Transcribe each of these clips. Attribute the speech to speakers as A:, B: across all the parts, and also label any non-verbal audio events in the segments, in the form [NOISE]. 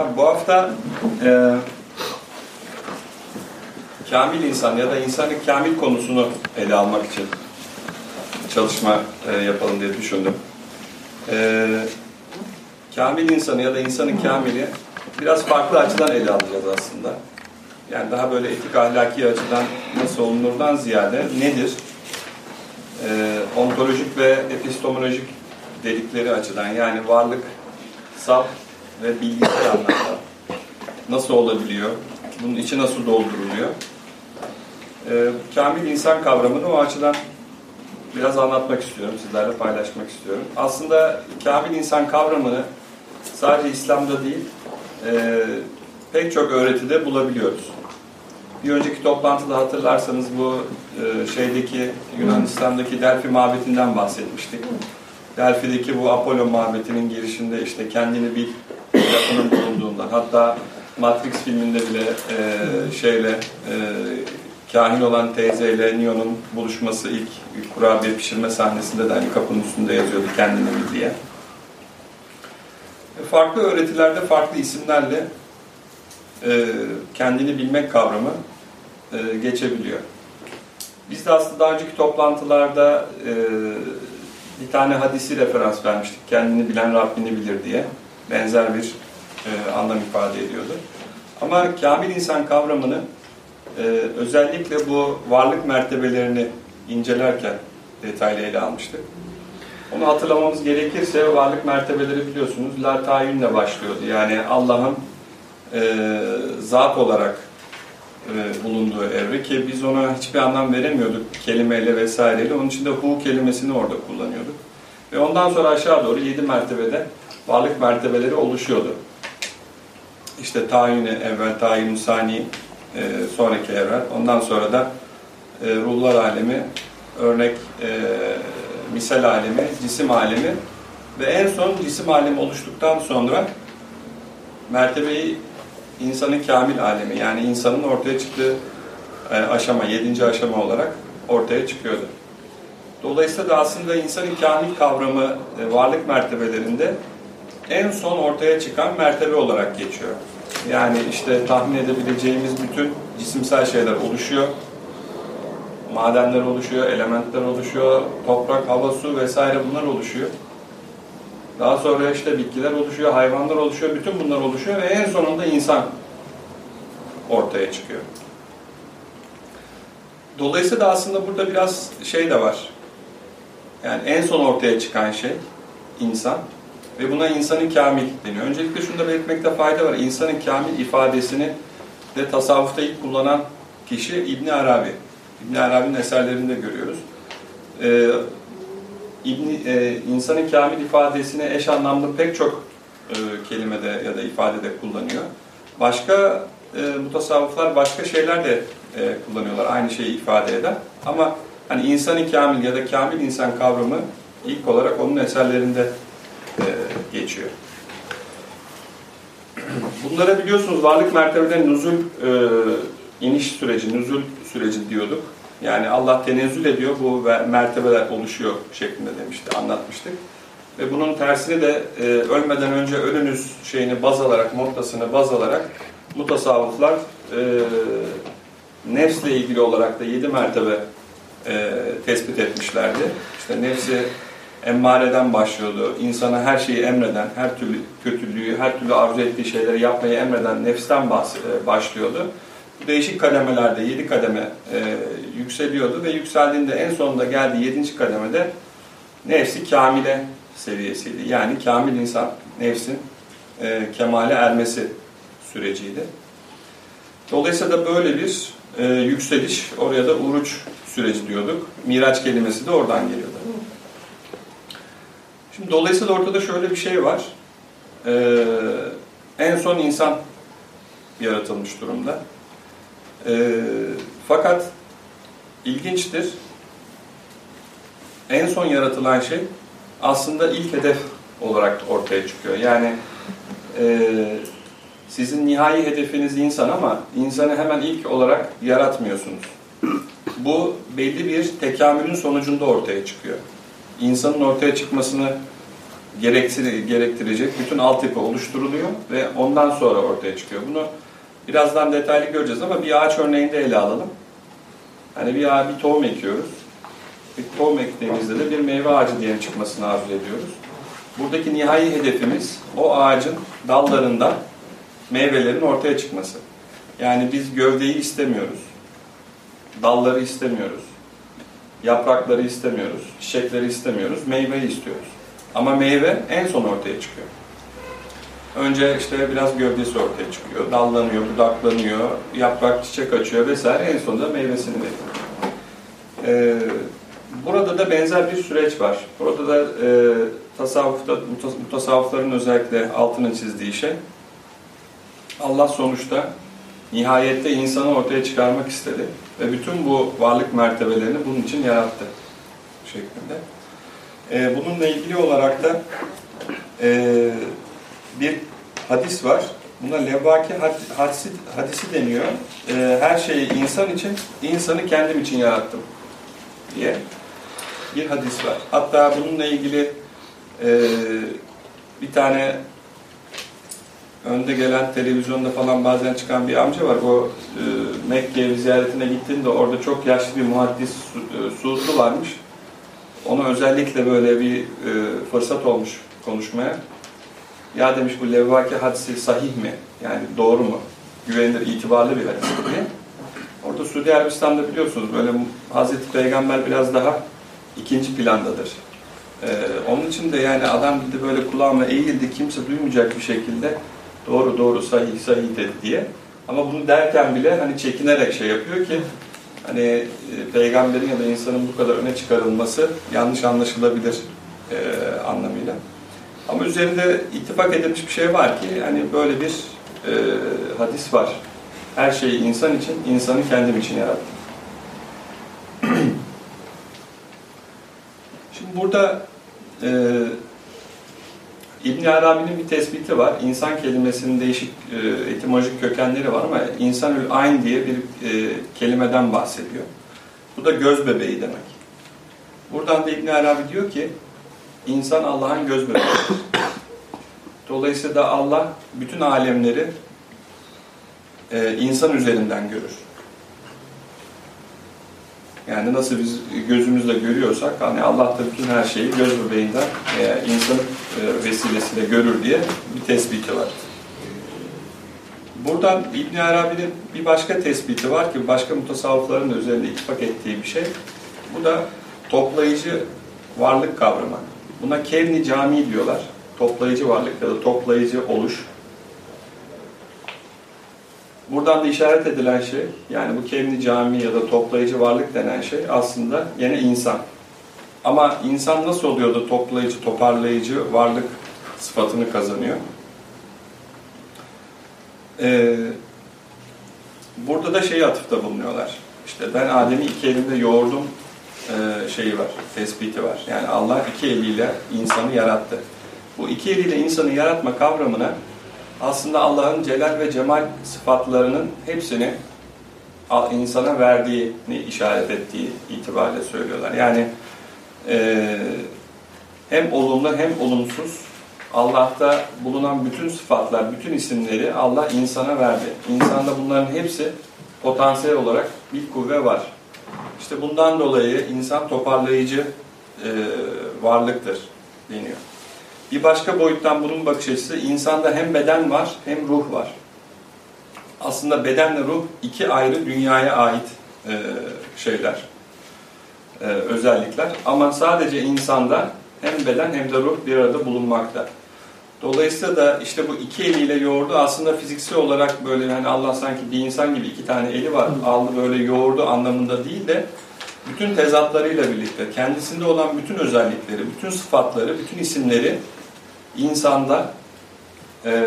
A: Tabii bu hafta e, kamil insan ya da insanın kamil konusunu ele almak için çalışma e, yapalım diye düşündüm. E, kamil insanı ya da insanın kamili biraz farklı açıdan ele alacağız aslında. Yani daha böyle etik ahlaki açıdan nasıl olunurdan ziyade nedir? E, ontolojik ve epistemolojik dedikleri açıdan yani varlık, saf ve bilgisel anlamda nasıl olabiliyor? Bunun içi nasıl dolduruluyor? E, kamil insan kavramını o açıdan biraz anlatmak istiyorum, sizlerle paylaşmak istiyorum. Aslında kamil insan kavramını sadece İslam'da değil, e, pek çok öğretide bulabiliyoruz. Bir önceki toplantıda hatırlarsanız bu e, şeydeki Yunanistan'daki Delphi mabetinden bahsetmiştik. Delphi'deki bu Apollo mabetinin girişinde işte kendini bil lafının bulunduğundan hatta Matrix filminde bile e, şeyle e, kahin olan teyzeyle Neo'nun buluşması ilk, ilk kurabiye pişirme sahnesinde de hani kapının üstünde yazıyordu kendini bil diye. E, farklı öğretilerde farklı isimlerle e, kendini bilmek kavramı e, geçebiliyor. Biz de aslında daha önceki toplantılarda e, bir tane hadisi referans vermiştik. Kendini bilen Rabbini bilir diye. Benzer bir e, anlam ifade ediyordu. Ama kamil insan kavramını e, özellikle bu varlık mertebelerini incelerken detaylı ele almıştık. Onu hatırlamamız gerekirse varlık mertebeleri biliyorsunuz la başlıyordu. Yani Allah'ın e, zat olarak e, bulunduğu evre ki biz ona hiçbir anlam veremiyorduk kelimeyle vesaireyle. Onun için de hu kelimesini orada kullanıyorduk. Ve ondan sonra aşağı doğru yedi mertebede varlık mertebeleri oluşuyordu. İşte tayini evvel, tayin sani, e, sonraki evren. Ondan sonra da e, ruhlar alemi, örnek e, misal alemi, cisim alemi ve en son cisim alemi oluştuktan sonra mertebeyi insanın kamil alemi yani insanın ortaya çıktığı e, aşama, yedinci aşama olarak ortaya çıkıyordu. Dolayısıyla da aslında insanın kamil kavramı e, varlık mertebelerinde en son ortaya çıkan mertebe olarak geçiyor. Yani işte tahmin edebileceğimiz bütün cisimsel şeyler oluşuyor. Madenler oluşuyor, elementler oluşuyor, toprak, hava, su vesaire bunlar oluşuyor. Daha sonra işte bitkiler oluşuyor, hayvanlar oluşuyor, bütün bunlar oluşuyor ve en sonunda insan ortaya çıkıyor. Dolayısıyla da aslında burada biraz şey de var. Yani en son ortaya çıkan şey insan ve buna insanın kamil deniyor. Öncelikle şunu da belirtmekte fayda var. İnsanın kamil ifadesini de tasavvufta ilk kullanan kişi İbn Arabi. İbn Arabi'nin eserlerinde görüyoruz. Ee, İbn e, insanın kamil ifadesini eş anlamlı pek çok e, kelimede ya da ifadede kullanıyor. Başka e, mutasavvıflar başka şeyler de e, kullanıyorlar aynı şeyi ifade eden. Ama hani insanın kamil ya da kamil insan kavramı ilk olarak onun eserlerinde e, geçiyor. Bunlara biliyorsunuz varlık mertebeden nuzul e, iniş süreci, nuzul süreci diyorduk. Yani Allah tenezzül ediyor, bu mertebeler oluşuyor şeklinde demişti, anlatmıştık. Ve bunun tersini de e, ölmeden önce ölünüz şeyini baz alarak, noktasını baz alarak mutasavvıflar e, nefsle ilgili olarak da yedi mertebe e, tespit etmişlerdi. İşte nefsi emmareden başlıyordu. İnsana her şeyi emreden, her türlü kötülüğü, her türlü arzu ettiği şeyleri yapmayı emreden nefsten e, başlıyordu. Bu değişik kademelerde yedi kademe e, yükseliyordu ve yükseldiğinde en sonunda geldiği yedinci kademede nefsi kamile seviyesiydi. Yani kamil insan, nefsin e, kemale ermesi süreciydi. Dolayısıyla böyle bir e, yükseliş, oraya da uruç süreci diyorduk. Miraç kelimesi de oradan geliyordu. Şimdi dolayısıyla ortada şöyle bir şey var. Ee, en son insan yaratılmış durumda. Ee, fakat ilginçtir. En son yaratılan şey aslında ilk hedef olarak ortaya çıkıyor. Yani e, sizin nihai hedefiniz insan ama insanı hemen ilk olarak yaratmıyorsunuz. Bu belli bir tekamülün sonucunda ortaya çıkıyor insanın ortaya çıkmasını gerektirecek bütün altyapı oluşturuluyor ve ondan sonra ortaya çıkıyor. Bunu birazdan detaylı göreceğiz ama bir ağaç örneğinde ele alalım. Hani bir, bir tohum ekiyoruz. Bir tohum ektiğimizde de bir meyve ağacı diye çıkmasını arzu ediyoruz. Buradaki nihai hedefimiz o ağacın dallarında meyvelerin ortaya çıkması. Yani biz gövdeyi istemiyoruz. Dalları istemiyoruz. Yaprakları istemiyoruz. Çiçekleri istemiyoruz. Meyveyi istiyoruz. Ama meyve en son ortaya çıkıyor. Önce işte biraz gövdesi ortaya çıkıyor. Dallanıyor, budaklanıyor, yaprak çiçek açıyor vesaire. En sonunda meyvesini veriyor. Ee, burada da benzer bir süreç var. Burada da e, tasavvufta, mutasavvıfların özellikle altını çizdiği şey Allah sonuçta nihayette insanı ortaya çıkarmak istedi ve bütün bu varlık mertebelerini bunun için yarattı şeklinde. Ee, bununla ilgili olarak da e, bir hadis var. Buna levvaki hadisi, hadisi deniyor. Ee, her şeyi insan için, insanı kendim için yarattım diye bir hadis var. Hatta bununla ilgili e, bir tane önde gelen televizyonda falan bazen çıkan bir amca var. O e, Mekke'ye ziyaretine gittiğinde orada çok yaşlı bir muhaddis e, Suudlu varmış. Ona özellikle böyle bir e, fırsat olmuş konuşmaya. Ya demiş bu levvaki hadisi sahih mi? Yani doğru mu? Güvenilir, itibarlı bir hadis diye. Orada Suudi Arabistan'da biliyorsunuz böyle Hazreti Peygamber biraz daha ikinci plandadır. Ee, onun için de yani adam gidi böyle kulağıma eğildi kimse duymayacak bir şekilde doğru doğru sahih sahih dedi diye. Ama bunu derken bile hani çekinerek şey yapıyor ki hani e, peygamberin ya da insanın bu kadar öne çıkarılması yanlış anlaşılabilir e, anlamıyla. Ama üzerinde ittifak edilmiş bir şey var ki hani böyle bir e, hadis var. Her şeyi insan için, insanı kendim için yarattım. [CLEARS THROAT] Şimdi burada e, İbn Arabi'nin bir tespiti var. İnsan kelimesinin değişik e, etimolojik kökenleri var ama insanül ayn diye bir e, kelimeden bahsediyor. Bu da göz bebeği demek. Buradan da İbn Arabi diyor ki insan Allah'ın göz bebeğidir. Dolayısıyla da Allah bütün alemleri e, insan üzerinden görür. Yani nasıl biz gözümüzle görüyorsak hani Allah da bütün her şeyi göz bebeğinden e, insan e, vesilesiyle görür diye bir tespiti var. Buradan İbn Arabi'nin bir başka tespiti var ki başka mutasavvıfların üzerinde ittifak ettiği bir şey. Bu da toplayıcı varlık kavramı. Buna kevni cami diyorlar. Toplayıcı varlık ya da toplayıcı oluş. Buradan da işaret edilen şey, yani bu kevni cami ya da toplayıcı varlık denen şey aslında yine insan. Ama insan nasıl oluyor da toplayıcı, toparlayıcı varlık sıfatını kazanıyor? Ee, burada da şeyi atıfta bulunuyorlar. İşte ben Adem'i iki elimde yoğurdum e, şeyi var, tespiti var. Yani Allah iki eliyle insanı yarattı. Bu iki eliyle insanı yaratma kavramına aslında Allah'ın celal ve cemal sıfatlarının hepsini insana verdiğini işaret ettiği itibariyle söylüyorlar. Yani e, hem olumlu hem olumsuz Allah'ta bulunan bütün sıfatlar, bütün isimleri Allah insana verdi. İnsanda bunların hepsi potansiyel olarak bir kuvve var. İşte bundan dolayı insan toparlayıcı e, varlıktır deniyor. Bir başka boyuttan bunun bakış açısı insanda hem beden var hem ruh var. Aslında bedenle ruh iki ayrı dünyaya ait e, şeyler, e, özellikler. Ama sadece insanda hem beden hem de ruh bir arada bulunmakta. Dolayısıyla da işte bu iki eliyle yoğurdu aslında fiziksel olarak böyle hani Allah sanki bir insan gibi iki tane eli var aldı böyle yoğurdu anlamında değil de bütün tezatlarıyla birlikte kendisinde olan bütün özellikleri, bütün sıfatları, bütün isimleri insanda e,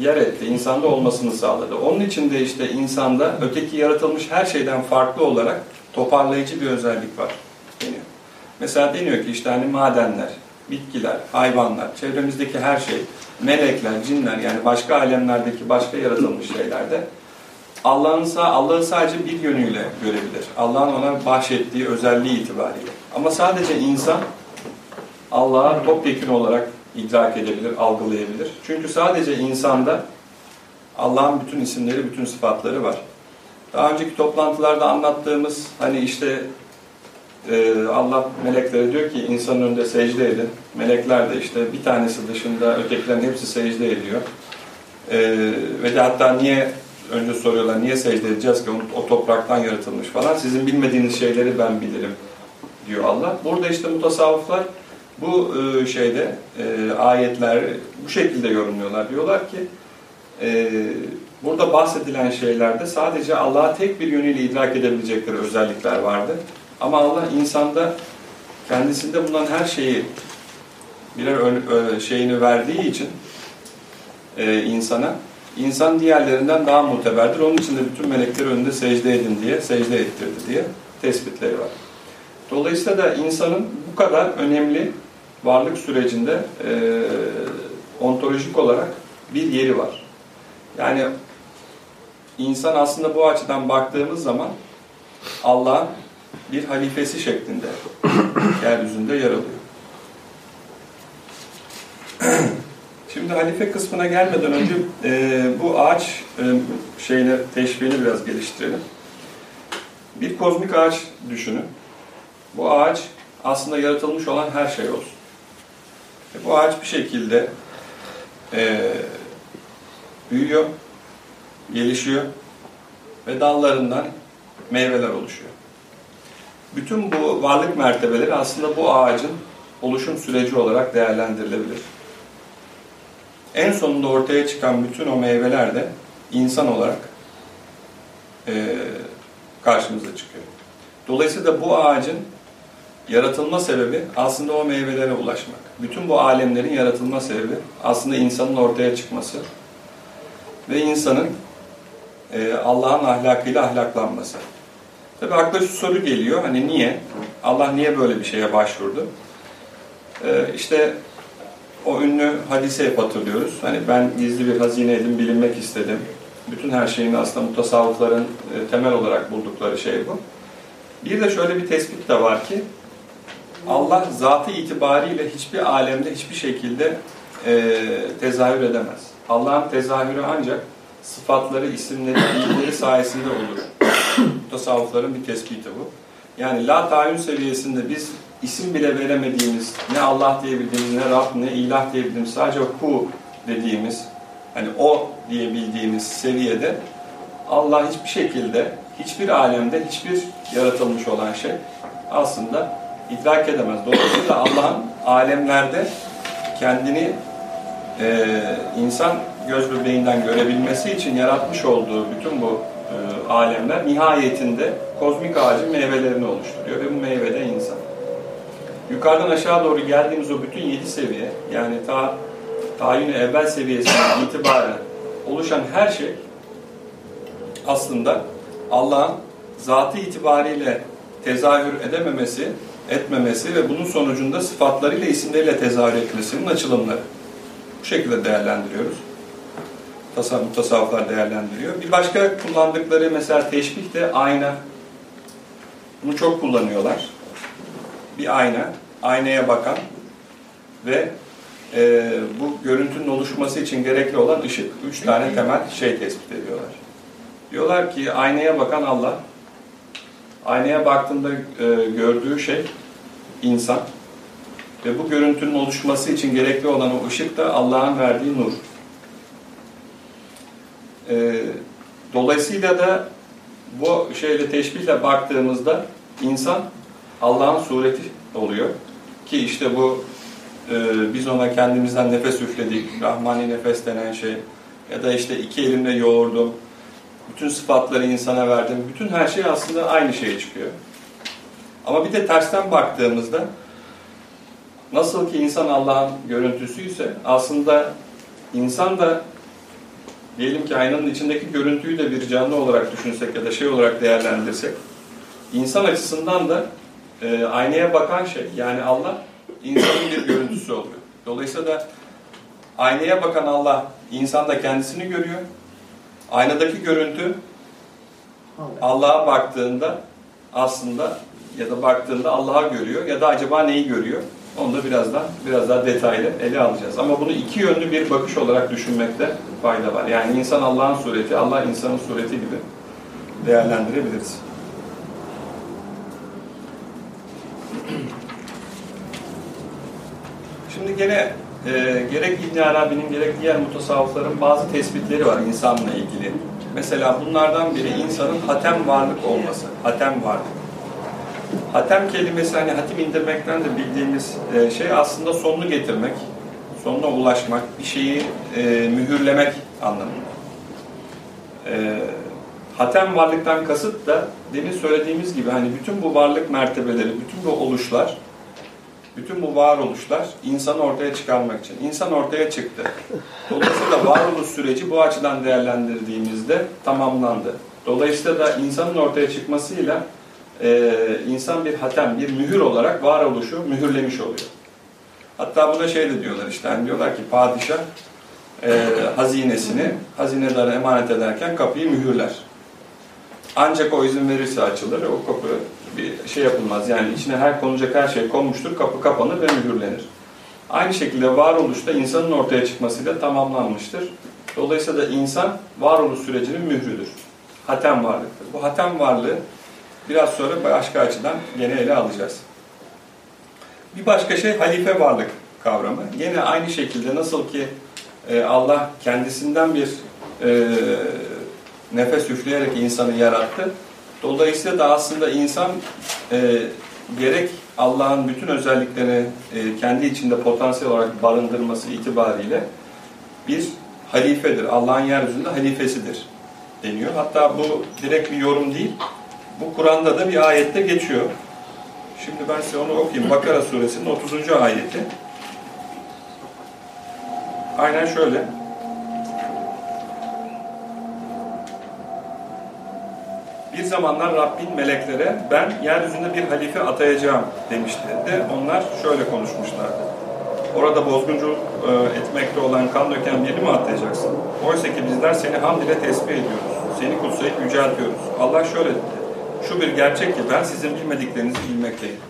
A: yer etti, insanda olmasını sağladı. Onun için de işte insanda öteki yaratılmış her şeyden farklı olarak toparlayıcı bir özellik var deniyor. Mesela deniyor ki işte hani madenler, bitkiler, hayvanlar, çevremizdeki her şey, melekler, cinler yani başka alemlerdeki başka yaratılmış şeylerde Allah'ın Allah'ı sadece bir yönüyle görebilir. Allah'ın ona bahşettiği özelliği itibariyle. Ama sadece insan Allah'a topyekun olarak idrak edebilir, algılayabilir. Çünkü sadece insanda Allah'ın bütün isimleri, bütün sıfatları var. Daha önceki toplantılarda anlattığımız hani işte e, Allah meleklere diyor ki insanın önünde secde edin. Melekler de işte bir tanesi dışında ötekilerin hepsi secde ediyor. E, ve de hatta niye önce soruyorlar niye secde edeceğiz ki o, o topraktan yaratılmış falan. Sizin bilmediğiniz şeyleri ben bilirim diyor Allah. Burada işte mutasavvıflar bu e, şeyde e, ayetler bu şekilde yorumluyorlar. Diyorlar ki e, burada bahsedilen şeylerde sadece Allah'a tek bir yönüyle idrak edebilecekleri özellikler vardı. Ama Allah insanda kendisinde bulunan her şeyi birer şeyini verdiği için insana insan diğerlerinden daha muteberdir. Onun için de bütün melekler önünde secde edin diye, secde ettirdi diye tespitleri var. Dolayısıyla da insanın bu kadar önemli varlık sürecinde e, ontolojik olarak bir yeri var. Yani insan aslında bu açıdan baktığımız zaman Allah'ın bir halifesi şeklinde [CLEARS THROAT] yeryüzünde yer alıyor. [CLEARS THROAT] Şimdi halife kısmına gelmeden önce e, bu ağaç e, şeyine teşbihini biraz geliştirelim. Bir kozmik ağaç düşünün. Bu ağaç aslında yaratılmış olan her şey olsun. E, bu ağaç bir şekilde e, büyüyor, gelişiyor ve dallarından meyveler oluşuyor. Bütün bu varlık mertebeleri aslında bu ağacın oluşum süreci olarak değerlendirilebilir. En sonunda ortaya çıkan bütün o meyveler de insan olarak e, karşımıza çıkıyor. Dolayısıyla bu ağacın yaratılma sebebi aslında o meyvelere ulaşmak. Bütün bu alemlerin yaratılma sebebi aslında insanın ortaya çıkması ve insanın e, Allah'ın ahlakıyla ahlaklanması. Tabi akla şu soru geliyor, hani niye? Allah niye böyle bir şeye başvurdu? Ee, işte o ünlü hadise hep hatırlıyoruz. Hani ben gizli bir hazineydim, bilinmek istedim. Bütün her şeyin aslında mutasavvıfların e, temel olarak buldukları şey bu. Bir de şöyle bir tespit de var ki, Allah zatı itibariyle hiçbir alemde hiçbir şekilde e, tezahür edemez. Allah'ın tezahürü ancak sıfatları, isimleri, bilgileri sayesinde olur. [COUGHS] Tasavvufların bir tespiti bu. Yani la tayin seviyesinde biz isim bile veremediğimiz, ne Allah diyebildiğimiz, ne Rab, ne ilah diyebildiğimiz, sadece hu dediğimiz, hani o diyebildiğimiz seviyede Allah hiçbir şekilde, hiçbir alemde, hiçbir yaratılmış olan şey aslında idrak edemez. Dolayısıyla Allah'ın alemlerde kendini e, insan göz bebeğinden görebilmesi için yaratmış olduğu bütün bu e, alemler nihayetinde kozmik ağacın meyvelerini oluşturuyor ve bu meyvede insan. Yukarıdan aşağı doğru geldiğimiz o bütün yedi seviye yani ta tayin evvel seviyesinden itibaren oluşan her şey aslında Allah'ın zatı itibariyle tezahür edememesi, etmemesi ve bunun sonucunda sıfatlarıyla, isimleriyle tezahür etmesinin açılımları. Bu şekilde değerlendiriyoruz tasavvuf, tasavvuflar değerlendiriyor. Bir başka kullandıkları mesela teşbih de ayna. Bunu çok kullanıyorlar. Bir ayna, aynaya bakan ve e, bu görüntünün oluşması için gerekli olan ışık. Üç tane temel şey tespit ediyorlar. Diyorlar ki aynaya bakan Allah, aynaya baktığında e, gördüğü şey insan ve bu görüntünün oluşması için gerekli olan o ışık da Allah'ın verdiği nur. E, dolayısıyla da bu şeyle teşbihle baktığımızda insan Allah'ın sureti oluyor. Ki işte bu e, biz ona kendimizden nefes üfledik, Rahmani nefes denen şey ya da işte iki elimle yoğurdum, bütün sıfatları insana verdim, bütün her şey aslında aynı şeye çıkıyor. Ama bir de tersten baktığımızda nasıl ki insan Allah'ın görüntüsüyse aslında insan da diyelim ki aynanın içindeki görüntüyü de bir canlı olarak düşünsek ya da şey olarak değerlendirsek, insan açısından da e, aynaya bakan şey, yani Allah insanın bir görüntüsü oluyor. Dolayısıyla da aynaya bakan Allah, insan da kendisini görüyor. Aynadaki görüntü Allah'a baktığında aslında ya da baktığında Allah'a görüyor ya da acaba neyi görüyor? Onu da birazdan biraz daha detaylı ele alacağız. Ama bunu iki yönlü bir bakış olarak düşünmekte fayda var. Yani insan Allah'ın sureti, Allah insanın sureti gibi değerlendirebiliriz. Şimdi gene e, gerek İbn Arabi'nin gerek diğer mutasavvıfların bazı tespitleri var insanla ilgili. Mesela bunlardan biri insanın hatem varlık olması. Hatem varlık. Hatem kelimesi hani hatim indirmekten de bildiğimiz e, şey aslında sonunu getirmek, sonuna ulaşmak, bir şeyi e, mühürlemek anlamında. E, hatem varlıktan kasıt da demin söylediğimiz gibi hani bütün bu varlık mertebeleri, bütün bu oluşlar, bütün bu varoluşlar insanı ortaya çıkarmak için. İnsan ortaya çıktı. Dolayısıyla varoluş süreci bu açıdan değerlendirdiğimizde tamamlandı. Dolayısıyla da insanın ortaya çıkmasıyla e, insan bir hatem, bir mühür olarak varoluşu mühürlemiş oluyor. Hatta buna şey de diyorlar işte, hani diyorlar ki padişah e, hazinesini hazinedara emanet ederken kapıyı mühürler. Ancak o izin verirse açılır, o kapı bir şey yapılmaz. Yani içine her konacak her şey konmuştur, kapı kapanır ve mühürlenir. Aynı şekilde varoluşta insanın ortaya çıkmasıyla tamamlanmıştır. Dolayısıyla da insan varoluş sürecinin mührüdür. Hatem varlıktır. Bu hatem varlığı biraz sonra başka açıdan gene ele alacağız. Bir başka şey halife varlık kavramı. Yine aynı şekilde nasıl ki e, Allah kendisinden bir e, nefes üfleyerek insanı yarattı. Dolayısıyla da aslında insan e, gerek Allah'ın bütün özelliklerini e, kendi içinde potansiyel olarak barındırması itibariyle bir halifedir. Allah'ın yeryüzünde halifesidir deniyor. Hatta bu direkt bir yorum değil. Bu Kur'an'da da bir ayette geçiyor. Şimdi ben size onu okuyayım. Bakara suresinin 30. ayeti. Aynen şöyle. Bir zamanlar Rabbin meleklere ben yeryüzünde bir halife atayacağım demişlerdi. Onlar şöyle konuşmuşlardı. Orada bozgunculuk e, etmekte olan kan döken birini mi atayacaksın? Oysa ki bizler seni hamd ile tesbih ediyoruz. Seni kutsayıp yüceltiyoruz. Allah şöyle dedi. Şu bir gerçek ki ben sizin bilmediklerinizi bilmekteyim.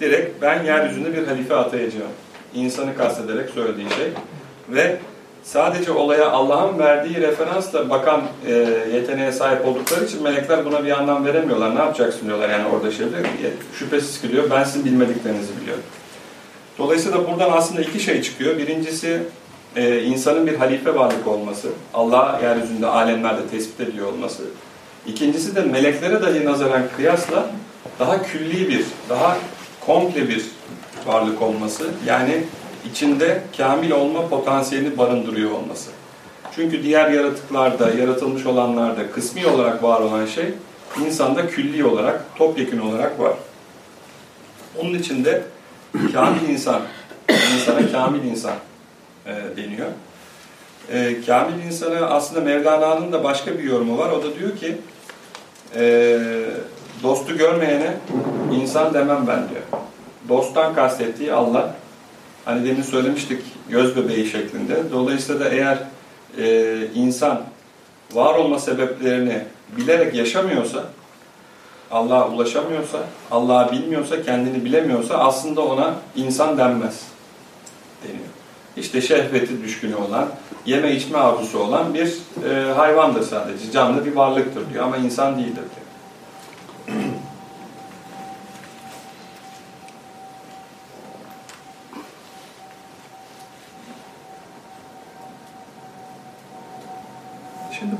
A: Direkt ben yeryüzünde bir halife atayacağım. İnsanı kastederek söylediği şey. Ve sadece olaya Allah'ın verdiği referansla bakan e, yeteneğe sahip oldukları için melekler buna bir anlam veremiyorlar. Ne yapacaksın diyorlar yani orada şeyde. Şüphesiz ki diyor ben sizin bilmediklerinizi biliyorum. Dolayısıyla buradan aslında iki şey çıkıyor. Birincisi e, insanın bir halife varlık olması. Allah yeryüzünde alemlerde tespit ediyor olması. İkincisi de meleklere dahi nazaran kıyasla daha külli bir, daha komple bir varlık olması. Yani içinde kamil olma potansiyelini barındırıyor olması. Çünkü diğer yaratıklarda, yaratılmış olanlarda kısmi olarak var olan şey insanda külli olarak, topyekun olarak var. Onun için de kamil insan, insana kamil insan e, deniyor. E, kamil insana aslında Mevlana'nın da başka bir yorumu var. O da diyor ki e, dostu görmeyene insan demem ben diyor. Dosttan kastettiği Allah. Hani demin söylemiştik göz bebeği şeklinde. Dolayısıyla da eğer e, insan var olma sebeplerini bilerek yaşamıyorsa, Allah'a ulaşamıyorsa, Allah'ı bilmiyorsa, kendini bilemiyorsa aslında ona insan denmez deniyor. İşte şehveti düşkünü olan, yeme içme arzusu olan bir e, hayvandır sadece. Canlı bir varlıktır diyor ama insan değildir diyor.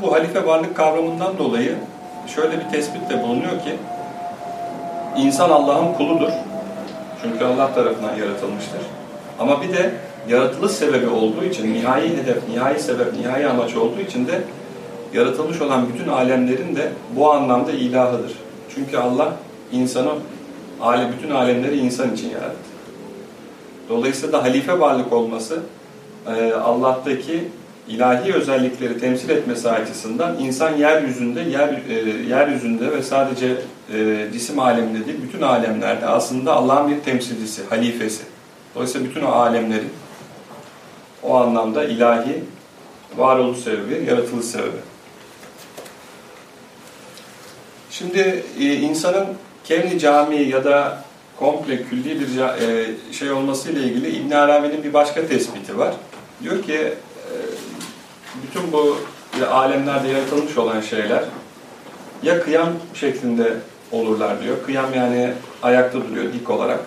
A: Bu halife varlık kavramından dolayı şöyle bir tespit de bulunuyor ki insan Allah'ın kuludur. Çünkü Allah tarafından yaratılmıştır. Ama bir de yaratılış sebebi olduğu için, nihai hedef, nihai sebep, nihai amaç olduğu için de yaratılmış olan bütün alemlerin de bu anlamda ilahıdır. Çünkü Allah insanı, bütün alemleri insan için yarattı. Dolayısıyla da halife varlık olması Allah'taki ilahi özellikleri temsil etmesi açısından insan yeryüzünde, yer, e, yeryüzünde ve sadece e, cisim aleminde değil, bütün alemlerde aslında Allah'ın bir temsilcisi, halifesi. Dolayısıyla bütün o alemlerin o anlamda ilahi varoluş sebebi, yaratılış sebebi. Şimdi e, insanın kevni cami ya da komple külli bir e, şey olması ile ilgili İbn Arabi'nin bir başka tespiti var. Diyor ki bütün bu alemlerde yaratılmış olan şeyler ya kıyam şeklinde olurlar diyor. Kıyam yani ayakta duruyor dik olarak.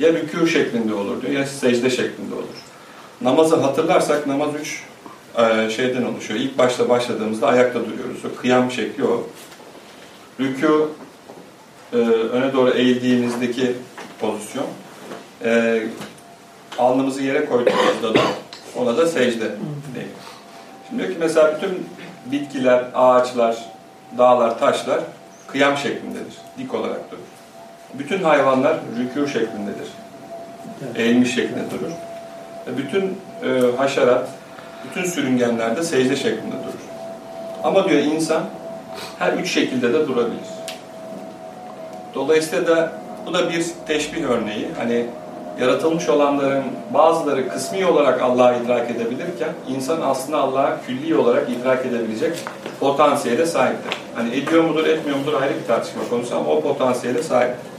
A: Ya rükû şeklinde olur diyor ya secde şeklinde olur. Namazı hatırlarsak namaz üç e, şeyden oluşuyor. İlk başta başladığımızda ayakta duruyoruz. O kıyam şekli o. Rükû e, öne doğru eğildiğimizdeki pozisyon. E, alnımızı yere koyduğumuzda da ona da secde değil. Şimdi diyor ki mesela bütün bitkiler, ağaçlar, dağlar, taşlar kıyam şeklindedir. Dik olarak durur. Bütün hayvanlar rükû şeklindedir. Eğilmiş şeklinde durur. Bütün e, haşerat, bütün sürüngenler de secde şeklinde durur. Ama diyor insan her üç şekilde de durabilir. Dolayısıyla da bu da bir teşbih örneği. Hani yaratılmış olanların bazıları kısmi olarak Allah'ı idrak edebilirken insan aslında Allah'ı külli olarak idrak edebilecek potansiyele sahiptir. Hani ediyor mudur, etmiyor mudur ayrı bir tartışma konusu ama o potansiyele sahiptir.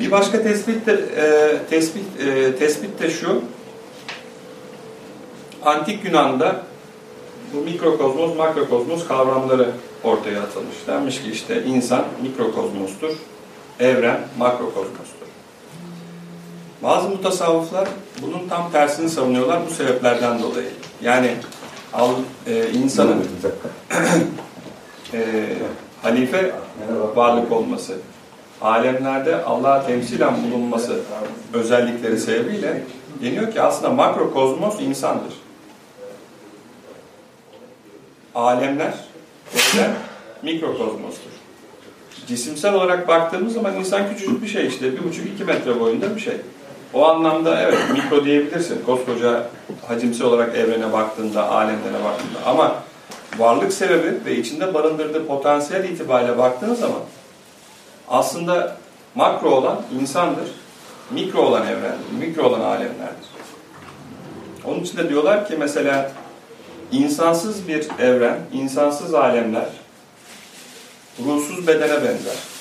A: Bir başka tespit de, e, tespit, e, tespit de şu. Antik Yunan'da bu mikrokozmos, makrokozmos kavramları ortaya atılmış. Denmiş ki işte insan mikrokozmostur, evren makrokozmostur. Bazı mutasavvıflar bunun tam tersini savunuyorlar bu sebeplerden dolayı. Yani al, e, insanın [CLEARS THROAT] e, halife varlık olması, alemlerde Allah'a temsilen bulunması özellikleri sebebiyle deniyor ki aslında makrokozmos insandır. Alemler, evren mikrokozmostur. Cisimsel olarak baktığımız zaman insan küçücük bir şey işte. Bir buçuk iki metre boyunda bir şey. O anlamda evet mikro diyebilirsin. Koskoca hacimsel olarak evrene baktığında, alemlere baktığında. Ama varlık sebebi ve içinde barındırdığı potansiyel itibariyle baktığın zaman aslında makro olan insandır. Mikro olan evrendir. Mikro olan alemlerdir. Onun için de diyorlar ki mesela insansız bir evren, insansız alemler ruhsuz bedene benzer.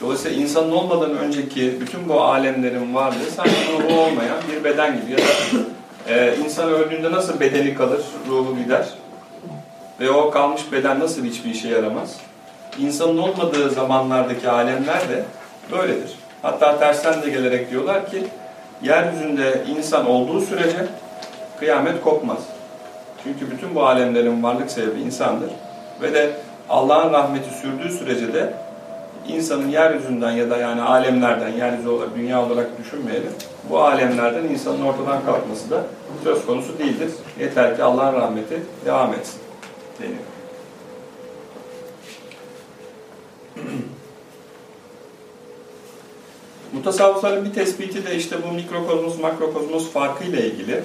A: Dolayısıyla insanın olmadan önceki bütün bu alemlerin varlığı sanki ruhu olmayan bir beden gibi. Ya da e, insan öldüğünde nasıl bedeni kalır, ruhu gider ve o kalmış beden nasıl hiçbir işe yaramaz. İnsanın olmadığı zamanlardaki alemler de böyledir. Hatta tersten de gelerek diyorlar ki yeryüzünde insan olduğu sürece kıyamet kopmaz. Çünkü bütün bu alemlerin varlık sebebi insandır. Ve de Allah'ın rahmeti sürdüğü sürece de insanın yeryüzünden ya da yani alemlerden, yeryüzü olarak, dünya olarak düşünmeyelim. Bu alemlerden insanın ortadan kalkması da söz konusu değildir. Yeter ki Allah'ın rahmeti devam etsin deniyor. [CLEARS THROAT] Mutasavvıfların bir tespiti de işte bu mikrokozmos makrokozmos farkı ile ilgili.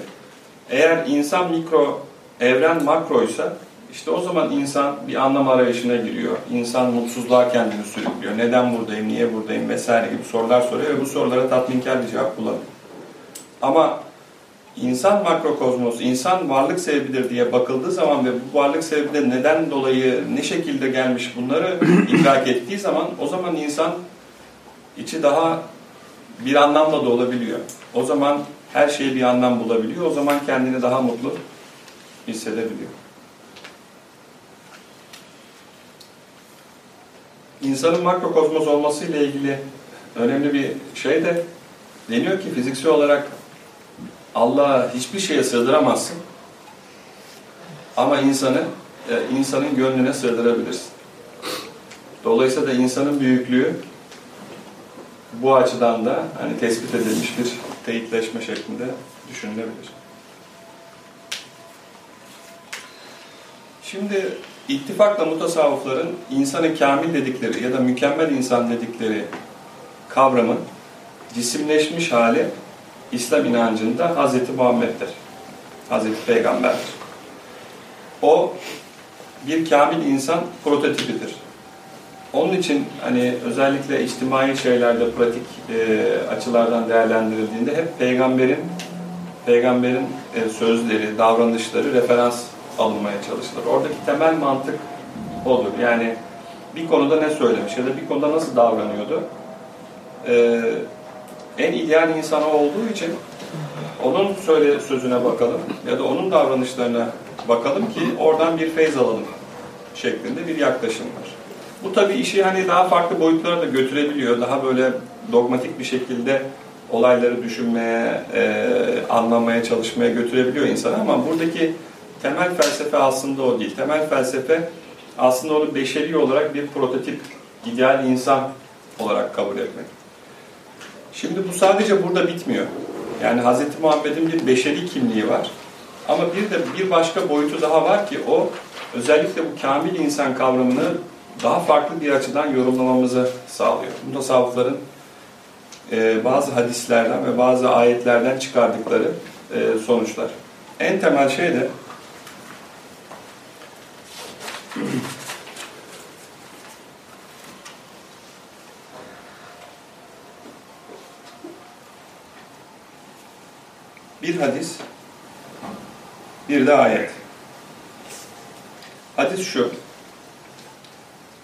A: Eğer insan mikro, evren makroysa işte o zaman insan bir anlam arayışına giriyor. İnsan mutsuzluğa kendini sürüklüyor. Neden buradayım, niye buradayım vesaire gibi sorular soruyor ve bu sorulara tatminkar bir cevap bulamıyor. Ama insan makrokozmos, insan varlık sebebidir diye bakıldığı zaman ve bu varlık sebebi de neden dolayı ne şekilde gelmiş bunları [CLEARS THROAT] idrak ettiği zaman o zaman insan içi daha bir anlamla da olabiliyor. O zaman her şeye bir anlam bulabiliyor. O zaman kendini daha mutlu hissedebiliyor. İnsanın makrokozmos olması ile ilgili önemli bir şey de deniyor ki fiziksel olarak Allah'a hiçbir şeye sığdıramazsın. Ama insanı e, insanın gönlüne sığdırabilirsin. Dolayısıyla da insanın büyüklüğü bu açıdan da hani tespit edilmiş bir teyitleşme şeklinde düşünülebilir. Şimdi İttifakla mutasavvıfların insanı kamil dedikleri ya da mükemmel insan dedikleri kavramın cisimleşmiş hali İslam inancında Hz. Muhammed'dir. Hz. Peygamber'dir. O bir kamil insan prototipidir. Onun için hani özellikle içtimai şeylerde pratik e, açılardan değerlendirildiğinde hep peygamberin peygamberin e, sözleri, davranışları referans alınmaya çalışılır. Oradaki temel mantık odur. Yani bir konuda ne söylemiş ya da bir konuda nasıl davranıyordu. Ee, en ideal insan o olduğu için onun söyle sözüne bakalım ya da onun davranışlarına bakalım ki oradan bir feyz alalım şeklinde bir yaklaşım var. Bu tabii işi hani daha farklı boyutlara da götürebiliyor. Daha böyle dogmatik bir şekilde olayları düşünmeye, e, anlamaya, çalışmaya götürebiliyor insanı ama buradaki temel felsefe aslında o değil. Temel felsefe aslında onu beşeri olarak bir prototip, ideal insan olarak kabul etmek. Şimdi bu sadece burada bitmiyor. Yani Hz. Muhammed'in bir beşeri kimliği var. Ama bir de bir başka boyutu daha var ki o özellikle bu kamil insan kavramını daha farklı bir açıdan yorumlamamızı sağlıyor. Bu tasavvufların e, bazı hadislerden ve bazı ayetlerden çıkardıkları e, sonuçlar. En temel şey de [CLEARS THROAT] bir hadis, bir de ayet. Hadis şu.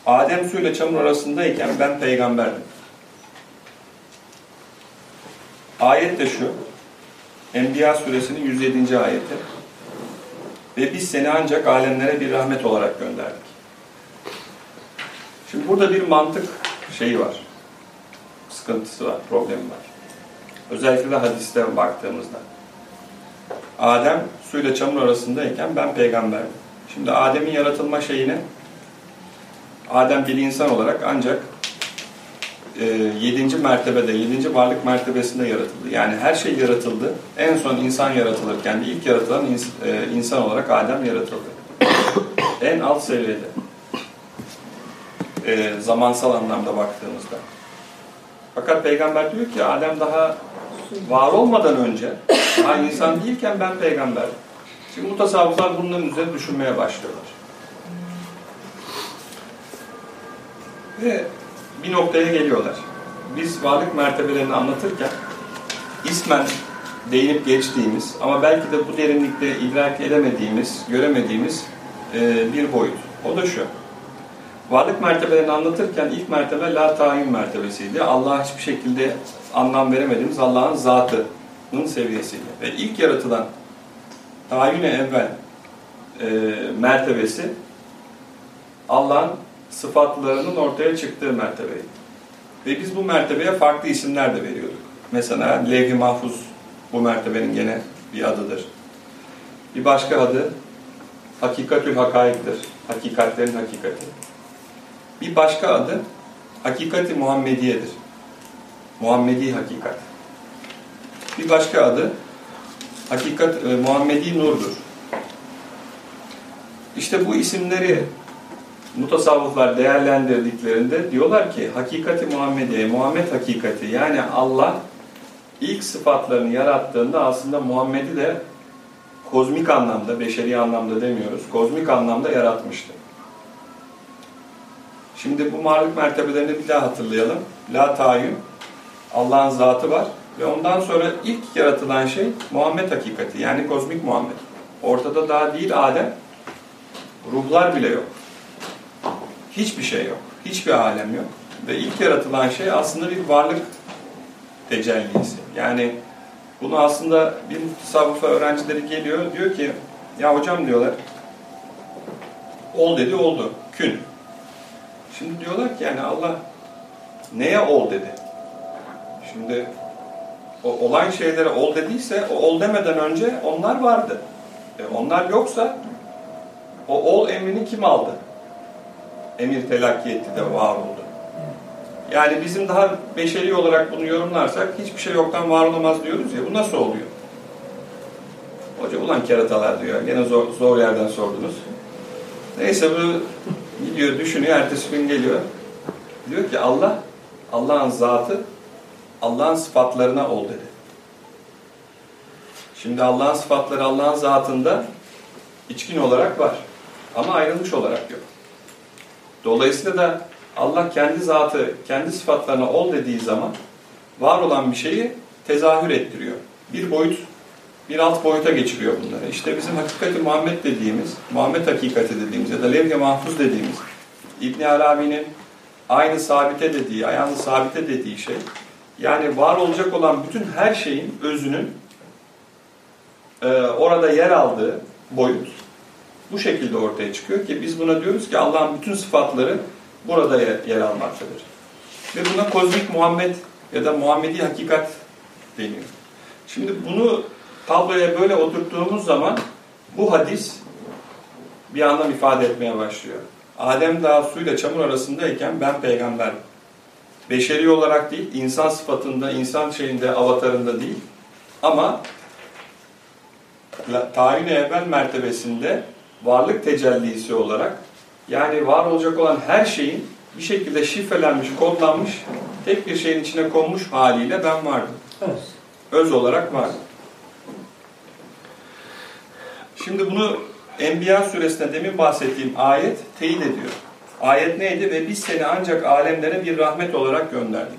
A: Adem su ile çamur arasındayken ben peygamberdim. Ayet de şu. Enbiya suresinin 107. ayeti. Ve biz seni ancak alemlere bir rahmet olarak gönderdik. Şimdi burada bir mantık şeyi var. Sıkıntısı var, problemi var. Özellikle de hadiste baktığımızda. Adem suyla çamur arasındayken ben peygamberdim. Şimdi Adem'in yaratılma şeyini Adem bir insan olarak ancak yedinci mertebede, yedinci varlık mertebesinde yaratıldı. Yani her şey yaratıldı. En son insan yaratılırken de ilk yaratılan e, insan olarak Adem yaratıldı. [COUGHS] en alt seviyede. E, zamansal anlamda baktığımızda. Fakat peygamber diyor ki Adem daha var olmadan önce, daha insan değilken ben peygamberdim. Şimdi bu tasavvuflar bunların üzerine düşünmeye başlıyorlar. Ve bir noktaya geliyorlar. Biz varlık mertebelerini anlatırken ismen değinip geçtiğimiz ama belki de bu derinlikte idrak edemediğimiz, göremediğimiz e, bir boyut. O da şu. Varlık mertebelerini anlatırken ilk mertebe la tayin mertebesiydi. Allah'a hiçbir şekilde anlam veremediğimiz Allah'ın zatının seviyesiydi. Ve ilk yaratılan tayine evvel e, mertebesi Allah'ın sıfatlarının ortaya çıktığı mertebeydi. Ve biz bu mertebeye farklı isimler de veriyorduk. Mesela levh-i mahfuz bu mertebenin gene bir adıdır. Bir başka adı hakikatül hakaiktir. Hakikatlerin hakikati. Bir başka adı hakikati Muhammediye'dir. Muhammedi hakikat. Bir başka adı hakikat e, Muhammedi nurdur. İşte bu isimleri mutasavvıflar değerlendirdiklerinde diyorlar ki hakikati Muhammediye, Muhammed hakikati yani Allah ilk sıfatlarını yarattığında aslında Muhammed'i de kozmik anlamda, beşeri anlamda demiyoruz, kozmik anlamda yaratmıştı. Şimdi bu varlık mertebelerini bir daha hatırlayalım. La tayyum, Allah'ın zatı var ve ondan sonra ilk yaratılan şey Muhammed hakikati yani kozmik Muhammed. Ortada daha değil Adem, ruhlar bile yok. Hiçbir şey yok. Hiçbir alem yok. Ve ilk yaratılan şey aslında bir varlık tecellisi. Yani bunu aslında bir tasavvufa öğrencileri geliyor, diyor ki ya hocam diyorlar ol dedi oldu, kün. Şimdi diyorlar ki yani Allah neye ol dedi. Şimdi o olan şeylere ol dediyse o ol demeden önce onlar vardı. E onlar yoksa o ol emrini kim aldı? Emir telakki etti de var oldu. Yani bizim daha beşeri olarak bunu yorumlarsak hiçbir şey yoktan var olamaz diyoruz ya. Bu nasıl oluyor? Hoca ulan keratalar diyor. Gene zor, zor yerden sordunuz. Neyse bu gidiyor, düşünüyor. Ertesi gün geliyor. Diyor ki Allah, Allah'ın zatı Allah'ın sıfatlarına ol dedi. Şimdi Allah'ın sıfatları Allah'ın zatında içkin olarak var. Ama ayrılmış olarak yok. Dolayısıyla da Allah kendi zatı, kendi sıfatlarına ol dediği zaman var olan bir şeyi tezahür ettiriyor. Bir boyut, bir alt boyuta geçiriyor bunları. İşte bizim hakikati Muhammed dediğimiz, Muhammed hakikati dediğimiz ya da levh-i mahfuz dediğimiz İbn Arabi'nin aynı sabite dediği, ayağını sabite dediği şey, yani var olacak olan bütün her şeyin özünün e, orada yer aldığı boyut bu şekilde ortaya çıkıyor ki biz buna diyoruz ki Allah'ın bütün sıfatları burada yer, almaktadır. Ve buna kozmik Muhammed ya da Muhammedi hakikat deniyor. Şimdi bunu tabloya böyle oturttuğumuz zaman bu hadis bir anlam ifade etmeye başlıyor. Adem daha suyla çamur arasındayken ben peygamber. Beşeri olarak değil, insan sıfatında, insan şeyinde, avatarında değil. Ama tayin evvel mertebesinde varlık tecellisi olarak yani var olacak olan her şeyin bir şekilde şifrelenmiş, kodlanmış, tek bir şeyin içine konmuş haliyle ben vardım. Evet. Öz olarak vardım. Şimdi bunu Enbiya suresinde demin bahsettiğim ayet teyit ediyor. Ayet neydi? Ve biz seni ancak alemlere bir rahmet olarak gönderdik.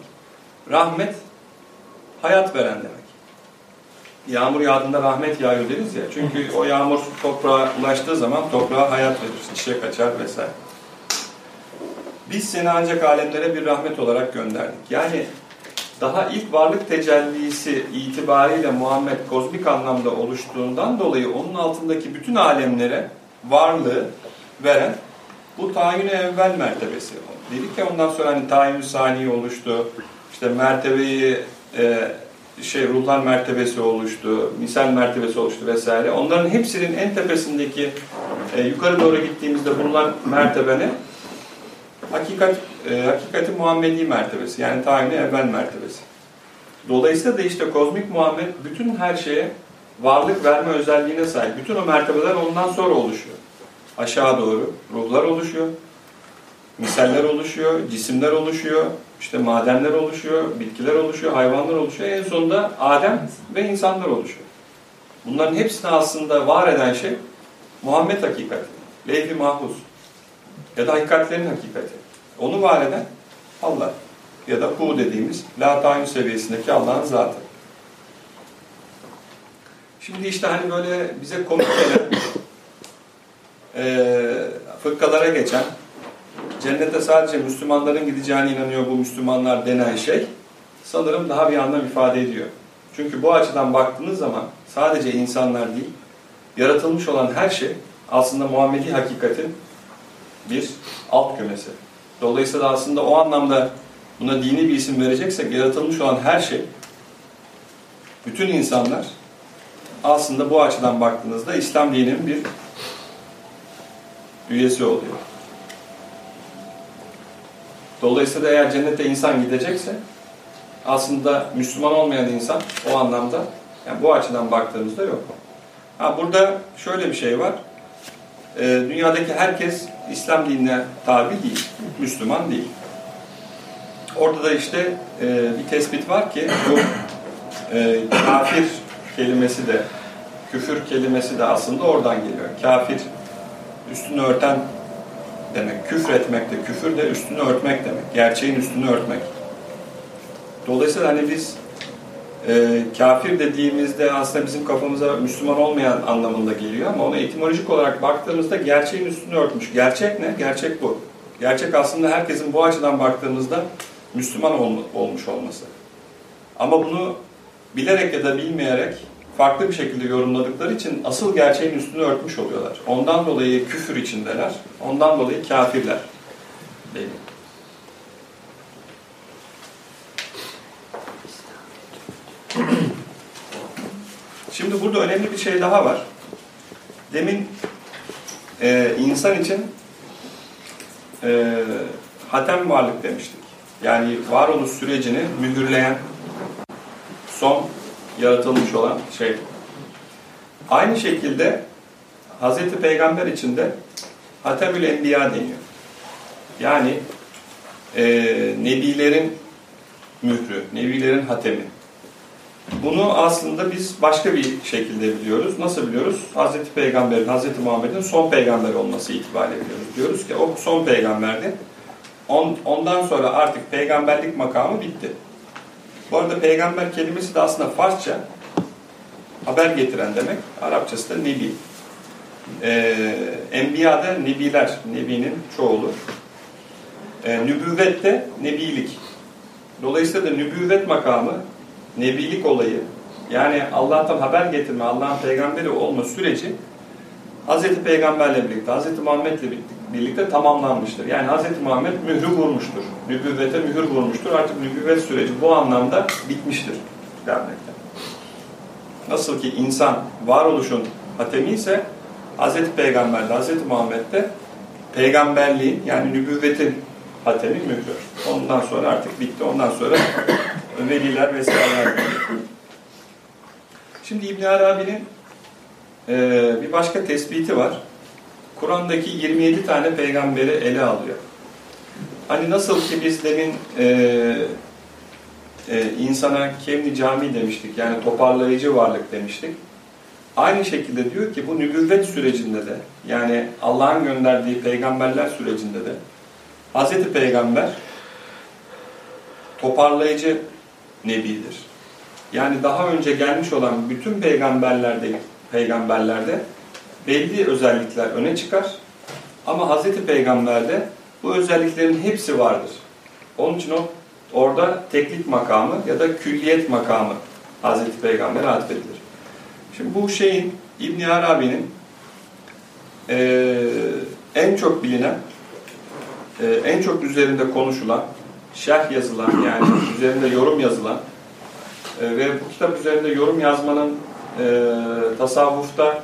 A: Rahmet, hayat veren demek. Yağmur yağdığında rahmet yağıyor deriz ya. Çünkü o yağmur toprağa ulaştığı zaman toprağa hayat verir, çiçek açar vesaire. Biz seni ancak alemlere bir rahmet olarak gönderdik. Yani daha ilk varlık tecellisi itibariyle Muhammed kozmik anlamda oluştuğundan dolayı onun altındaki bütün alemlere varlığı veren bu tayin evvel mertebesi. Dedik ki ondan sonra hani tayin saniye oluştu. İşte mertebeyi e, şey ruhlar mertebesi oluştu, misal mertebesi oluştu vesaire. Onların hepsinin en tepesindeki e, yukarı doğru gittiğimizde bulunan mertebene hakikat e, hakikati Muhammedi mertebesi yani tayini evvel mertebesi. Dolayısıyla da işte kozmik Muhammed bütün her şeye varlık verme özelliğine sahip. Bütün o mertebeler ondan sonra oluşuyor. Aşağı doğru ruhlar oluşuyor, misaller oluşuyor, cisimler oluşuyor, işte madenler oluşuyor, bitkiler oluşuyor, hayvanlar oluşuyor. En sonunda Adem ve insanlar oluşuyor. Bunların hepsini aslında var eden şey Muhammed hakikati, levh-i mahfuz ya da hakikatlerin hakikati. Onu var eden Allah ya da hu dediğimiz la tayin seviyesindeki Allah'ın zatı. Şimdi işte hani böyle bize komik gelen e, fırkalara geçen cennete sadece Müslümanların gideceğine inanıyor bu Müslümanlar denen şey sanırım daha bir anlam ifade ediyor. Çünkü bu açıdan baktığınız zaman sadece insanlar değil, yaratılmış olan her şey aslında Muhammedi hakikatin bir alt kümesi. Dolayısıyla aslında o anlamda buna dini bir isim vereceksek yaratılmış olan her şey, bütün insanlar aslında bu açıdan baktığınızda İslam dininin bir üyesi oluyor. Dolayısıyla eğer cennete insan gidecekse aslında Müslüman olmayan insan o anlamda yani bu açıdan baktığımızda yok. Ha, burada şöyle bir şey var. E, dünyadaki herkes İslam dinine tabi değil. Müslüman değil. Orada da işte e, bir tespit var ki bu e, kafir kelimesi de küfür kelimesi de aslında oradan geliyor. Kafir üstünü örten demek. Küfretmek de, küfür de üstünü örtmek demek. Gerçeğin üstünü örtmek. Dolayısıyla hani biz e, kafir dediğimizde aslında bizim kafamıza Müslüman olmayan anlamında geliyor ama ona etimolojik olarak baktığımızda gerçeğin üstünü örtmüş. Gerçek ne? Gerçek bu. Gerçek aslında herkesin bu açıdan baktığımızda Müslüman ol, olmuş olması. Ama bunu bilerek ya da bilmeyerek farklı bir şekilde yorumladıkları için asıl gerçeğin üstünü örtmüş oluyorlar. Ondan dolayı küfür içindeler, ondan dolayı kafirler. Değil. Şimdi burada önemli bir şey daha var. Demin e, insan için e, hatem varlık demiştik. Yani varoluş sürecini mühürleyen son yaratılmış olan şey. Aynı şekilde Hz. Peygamber için de Hatemül Enbiya deniyor. Yani e, Nebilerin mührü, Nebilerin hatemi. Bunu aslında biz başka bir şekilde biliyoruz. Nasıl biliyoruz? Hazreti Peygamber'in, Hazreti Muhammed'in son peygamber olması itibariyle biliyoruz. Diyoruz ki o son peygamberdi. On, ondan sonra artık peygamberlik makamı bitti. Bu arada peygamber kelimesi de aslında Farsça haber getiren demek. Arapçası da nebi. Ee, Enbiya'da nebiler, nebinin çoğulu. E, nübüvvet de nebilik. Dolayısıyla da nübüvvet makamı, nebilik olayı, yani Allah'tan haber getirme, Allah'ın peygamberi olma süreci Hz. Peygamberle birlikte, Hz. Muhammed'le birlikte tamamlanmıştır. Yani Hz. Muhammed mührü vurmuştur. Nübüvvete mühür vurmuştur. Artık nübüvvet süreci bu anlamda bitmiştir denmekte. Nasıl ki insan varoluşun hatemi ise Hz. Peygamber'de, Hz. Muhammed'de peygamberliğin yani nübüvvetin hatemi mührü. Ondan sonra artık bitti. Ondan sonra [COUGHS] veliler vesaireler. Şimdi İbn Arabi'nin e, bir başka tespiti var. Kur'an'daki 27 tane peygamberi ele alıyor. Hani nasıl ki biz demin e, e, insana kemli cami demiştik, yani toparlayıcı varlık demiştik. Aynı şekilde diyor ki bu nübüvvet sürecinde de, yani Allah'ın gönderdiği peygamberler sürecinde de Hz. Peygamber toparlayıcı nebidir. Yani daha önce gelmiş olan bütün peygamberlerde, peygamberlerde belli özellikler öne çıkar. Ama Hazreti Peygamber'de bu özelliklerin hepsi vardır. Onun için o orada teklik makamı ya da külliyet makamı Hazreti Peygamber'e atfedilir. Şimdi bu şeyin İbn Arabi'nin e, en çok bilinen, e, en çok üzerinde konuşulan, şerh yazılan yani üzerinde yorum yazılan e, ve bu kitap üzerinde yorum yazmanın e, tasavvufta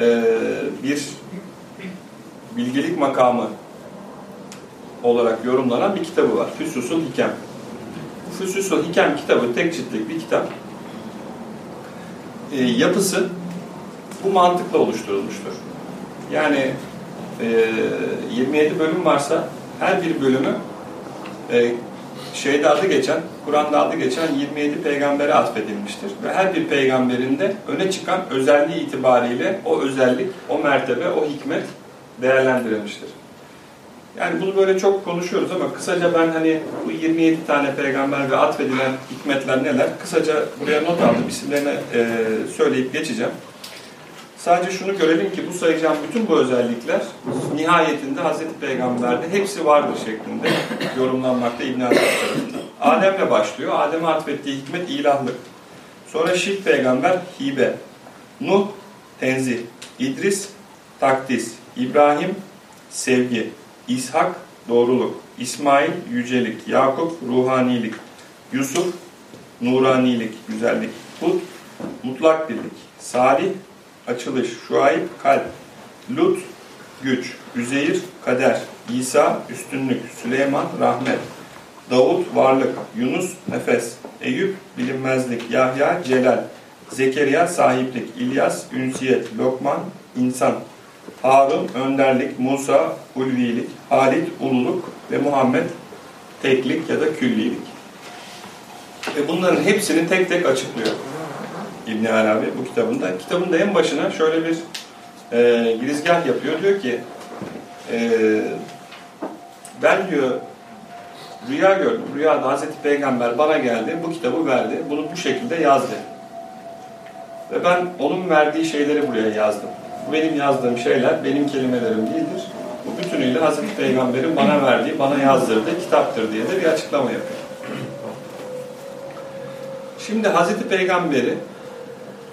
A: e, bir bilgelik makamı olarak yorumlanan bir kitabı var. Füsusul Hikem. Bu Füsusul Hikem kitabı tek ciltlik bir kitap. E, yapısı bu mantıkla oluşturulmuştur. Yani e, 27 bölüm varsa her bir bölümü e, şeyde adı geçen, Kur'an'da adı geçen 27 peygambere atfedilmiştir. Ve her bir peygamberin de öne çıkan özelliği itibariyle o özellik, o mertebe, o hikmet değerlendirilmiştir. Yani bunu böyle çok konuşuyoruz ama kısaca ben hani bu 27 tane peygamber ve atfedilen hikmetler neler? Kısaca buraya not aldım, isimlerini söyleyip geçeceğim. Sadece şunu görelim ki bu sayacağım bütün bu özellikler nihayetinde Hazreti Peygamber'de hepsi vardır şeklinde yorumlanmakta İbn Arabi tarafından. Adem'le başlıyor. Adem'e atfettiği hikmet ilahlık. Sonra Şif Peygamber hibe. Nuh tenzih. İdris takdis. İbrahim sevgi. İshak doğruluk. İsmail yücelik. Yakup ruhanilik. Yusuf nuranilik, güzellik. Hud mutlak birlik. Salih açılış, şuayb, kalp, lut, güç, üzeyir, kader, İsa, üstünlük, Süleyman, rahmet, Davut, varlık, Yunus, nefes, Eyüp, bilinmezlik, Yahya, celal, Zekeriya, sahiplik, İlyas, ünsiyet, Lokman, insan, Harun, önderlik, Musa, ulvilik, Halit, ululuk. Ve Muhammed, teklik ya da küllilik. Ve bunların hepsini tek tek açıklıyor. İbn Arabi bu kitabında. Kitabın da en başına şöyle bir e, girizgah yapıyor. Diyor ki e, ben diyor rüya gördüm. Rüyada Hazreti Peygamber bana geldi. Bu kitabı verdi. Bunu bu şekilde yazdı. Ve ben onun verdiği şeyleri buraya yazdım. Bu benim yazdığım şeyler benim kelimelerim değildir. Bu bütünüyle Hazreti Peygamber'in bana verdiği, bana yazdırdığı kitaptır diye de bir açıklama yapıyor. Şimdi Hazreti Peygamber'i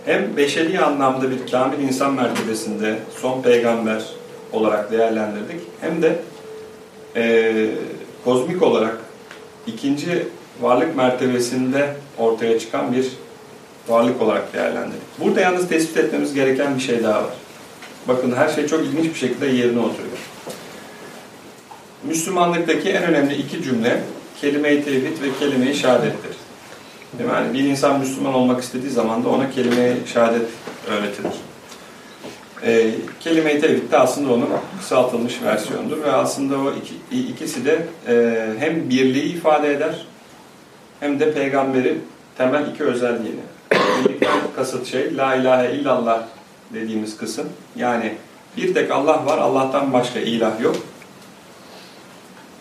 A: hem beşeri anlamda bir kamil insan mertebesinde son peygamber olarak değerlendirdik hem de e, kozmik olarak ikinci varlık mertebesinde ortaya çıkan bir varlık olarak değerlendirdik. Burada yalnız tespit etmemiz gereken bir şey daha var. Bakın her şey çok ilginç bir şekilde yerine oturuyor. Müslümanlıktaki en önemli iki cümle kelime-i tevhid ve kelime-i şehadettir. Yani bir insan Müslüman olmak istediği zaman da ona kelime-i şehadet öğretilir. E, kelime-i tevhid de aslında onun kısaltılmış versiyonudur ve aslında o iki, ikisi de e, hem birliği ifade eder hem de peygamberin temel iki özelliğini. Birlikten kasıt şey, la ilahe illallah dediğimiz kısım. Yani bir tek Allah var, Allah'tan başka ilah yok.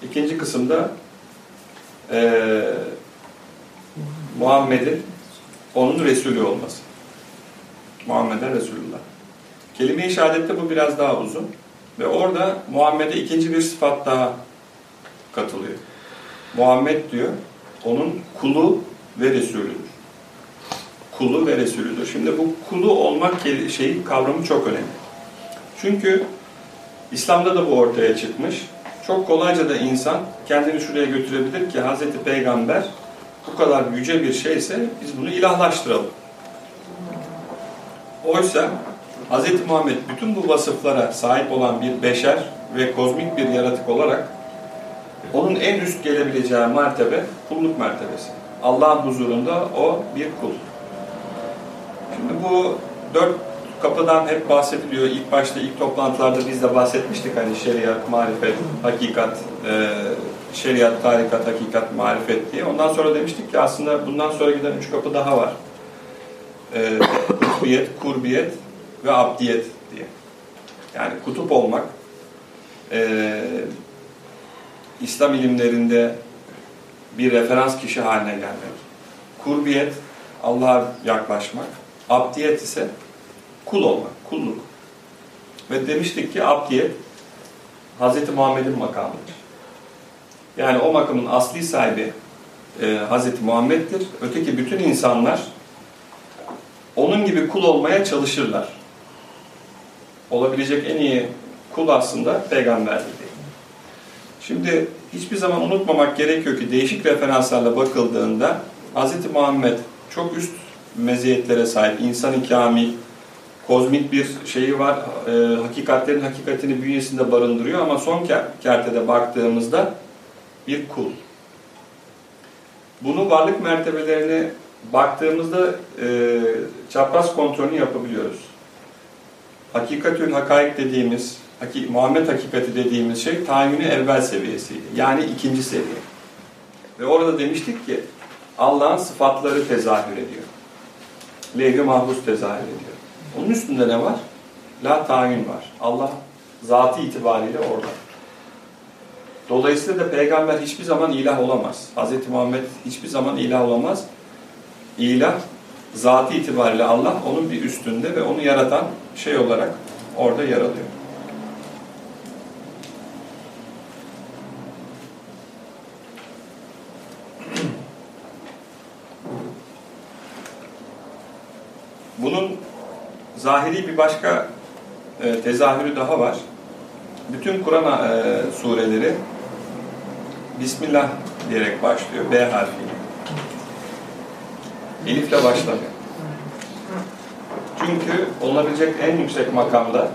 A: İkinci kısımda eee Muhammed'in onun Resulü olması. Muhammed'in Resulullah. Kelime-i şehadette bu biraz daha uzun. Ve orada Muhammed'e ikinci bir sıfat daha katılıyor. Muhammed diyor, onun kulu ve Resulüdür. Kulu ve Resulüdür. Şimdi bu kulu olmak şeyi kavramı çok önemli. Çünkü İslam'da da bu ortaya çıkmış. Çok kolayca da insan kendini şuraya götürebilir ki Hz. Peygamber bu kadar yüce bir şeyse biz bunu ilahlaştıralım. Oysa Hz. Muhammed bütün bu vasıflara sahip olan bir beşer ve kozmik bir yaratık olarak onun en üst gelebileceği mertebe kulluk mertebesi. Allah'ın huzurunda o bir kul. Şimdi bu dört kapıdan hep bahsediliyor. İlk başta ilk toplantılarda biz de bahsetmiştik hani şeriat, marifet, hakikat, e, şeriat, tarikat, hakikat, marifet diye. Ondan sonra demiştik ki aslında bundan sonra giden üç kapı daha var. E, kutbiyet, kurbiyet ve abdiyet diye. Yani kutup olmak, e, İslam ilimlerinde bir referans kişi haline gelmek. Kurbiyet, Allah'a yaklaşmak. Abdiyet ise kul olmak, kulluk. Ve demiştik ki abdiyet Hz. Muhammed'in makamıdır. Yani o makamın asli sahibi e, Hz. Muhammed'dir. Öteki bütün insanlar onun gibi kul olmaya çalışırlar. Olabilecek en iyi kul aslında peygamberdir. Şimdi hiçbir zaman unutmamak gerekiyor ki değişik referanslarla bakıldığında Hz. Muhammed çok üst meziyetlere sahip, insan-ı kamil, kozmik bir şeyi var, e, hakikatlerin hakikatini bünyesinde barındırıyor ama son kertede baktığımızda bir kul. Bunu varlık mertebelerine baktığımızda e, çapraz kontrolünü yapabiliyoruz. Hakikatül hakaik dediğimiz, haki, Muhammed hakikati dediğimiz şey tayyünü evvel seviyesiydi. Yani ikinci seviye. Ve orada demiştik ki Allah'ın sıfatları tezahür ediyor. Levh-i mahfuz tezahür ediyor. Onun üstünde ne var? La tayin var. Allah zatı itibariyle orada. Dolayısıyla da peygamber hiçbir zaman ilah olamaz. Hz. Muhammed hiçbir zaman ilah olamaz. İlah zatı itibariyle Allah onun bir üstünde ve onu yaratan şey olarak orada yer alıyor. [CLEARS THROAT] Bunun zahiri bir başka e, tezahürü daha var. Bütün Kur'an e, sureleri Bismillah diyerek başlıyor. B harfiyle. Elifle başlamıyor. Çünkü olunabilecek en yüksek makamda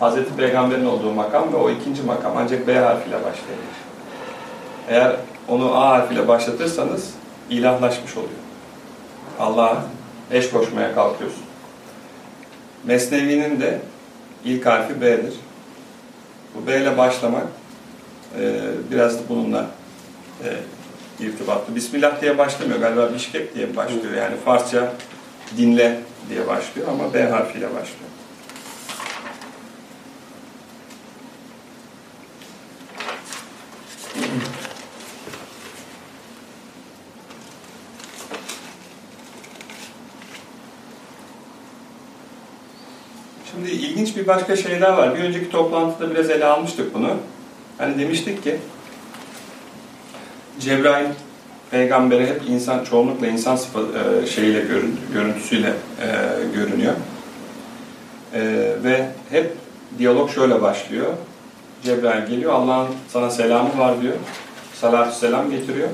A: Hazreti Peygamber'in olduğu makam ve o ikinci makam ancak B harfiyle başlayabilir. Eğer onu A harfiyle başlatırsanız ilahlaşmış oluyor. Allah'a eş koşmaya kalkıyorsun. Mesnevi'nin de ilk harfi B'dir. Bu B ile başlamak e, biraz da bununla e, irtibatlı. Bismillah diye başlamıyor. Galiba Bişkek diye başlıyor. Yani Farsça dinle diye başlıyor ama B harfiyle başlıyor. Şimdi ilginç bir başka şey daha var. Bir önceki toplantıda biraz ele almıştık bunu. Hani demiştik ki Cebrail peygambere hep insan çoğunlukla insan sıfat, e, şeyiyle görün, görüntüsüyle e, görünüyor. E, ve hep diyalog şöyle başlıyor. Cebrail geliyor, Allah'ın sana selamı var diyor. Salatü selam getiriyor.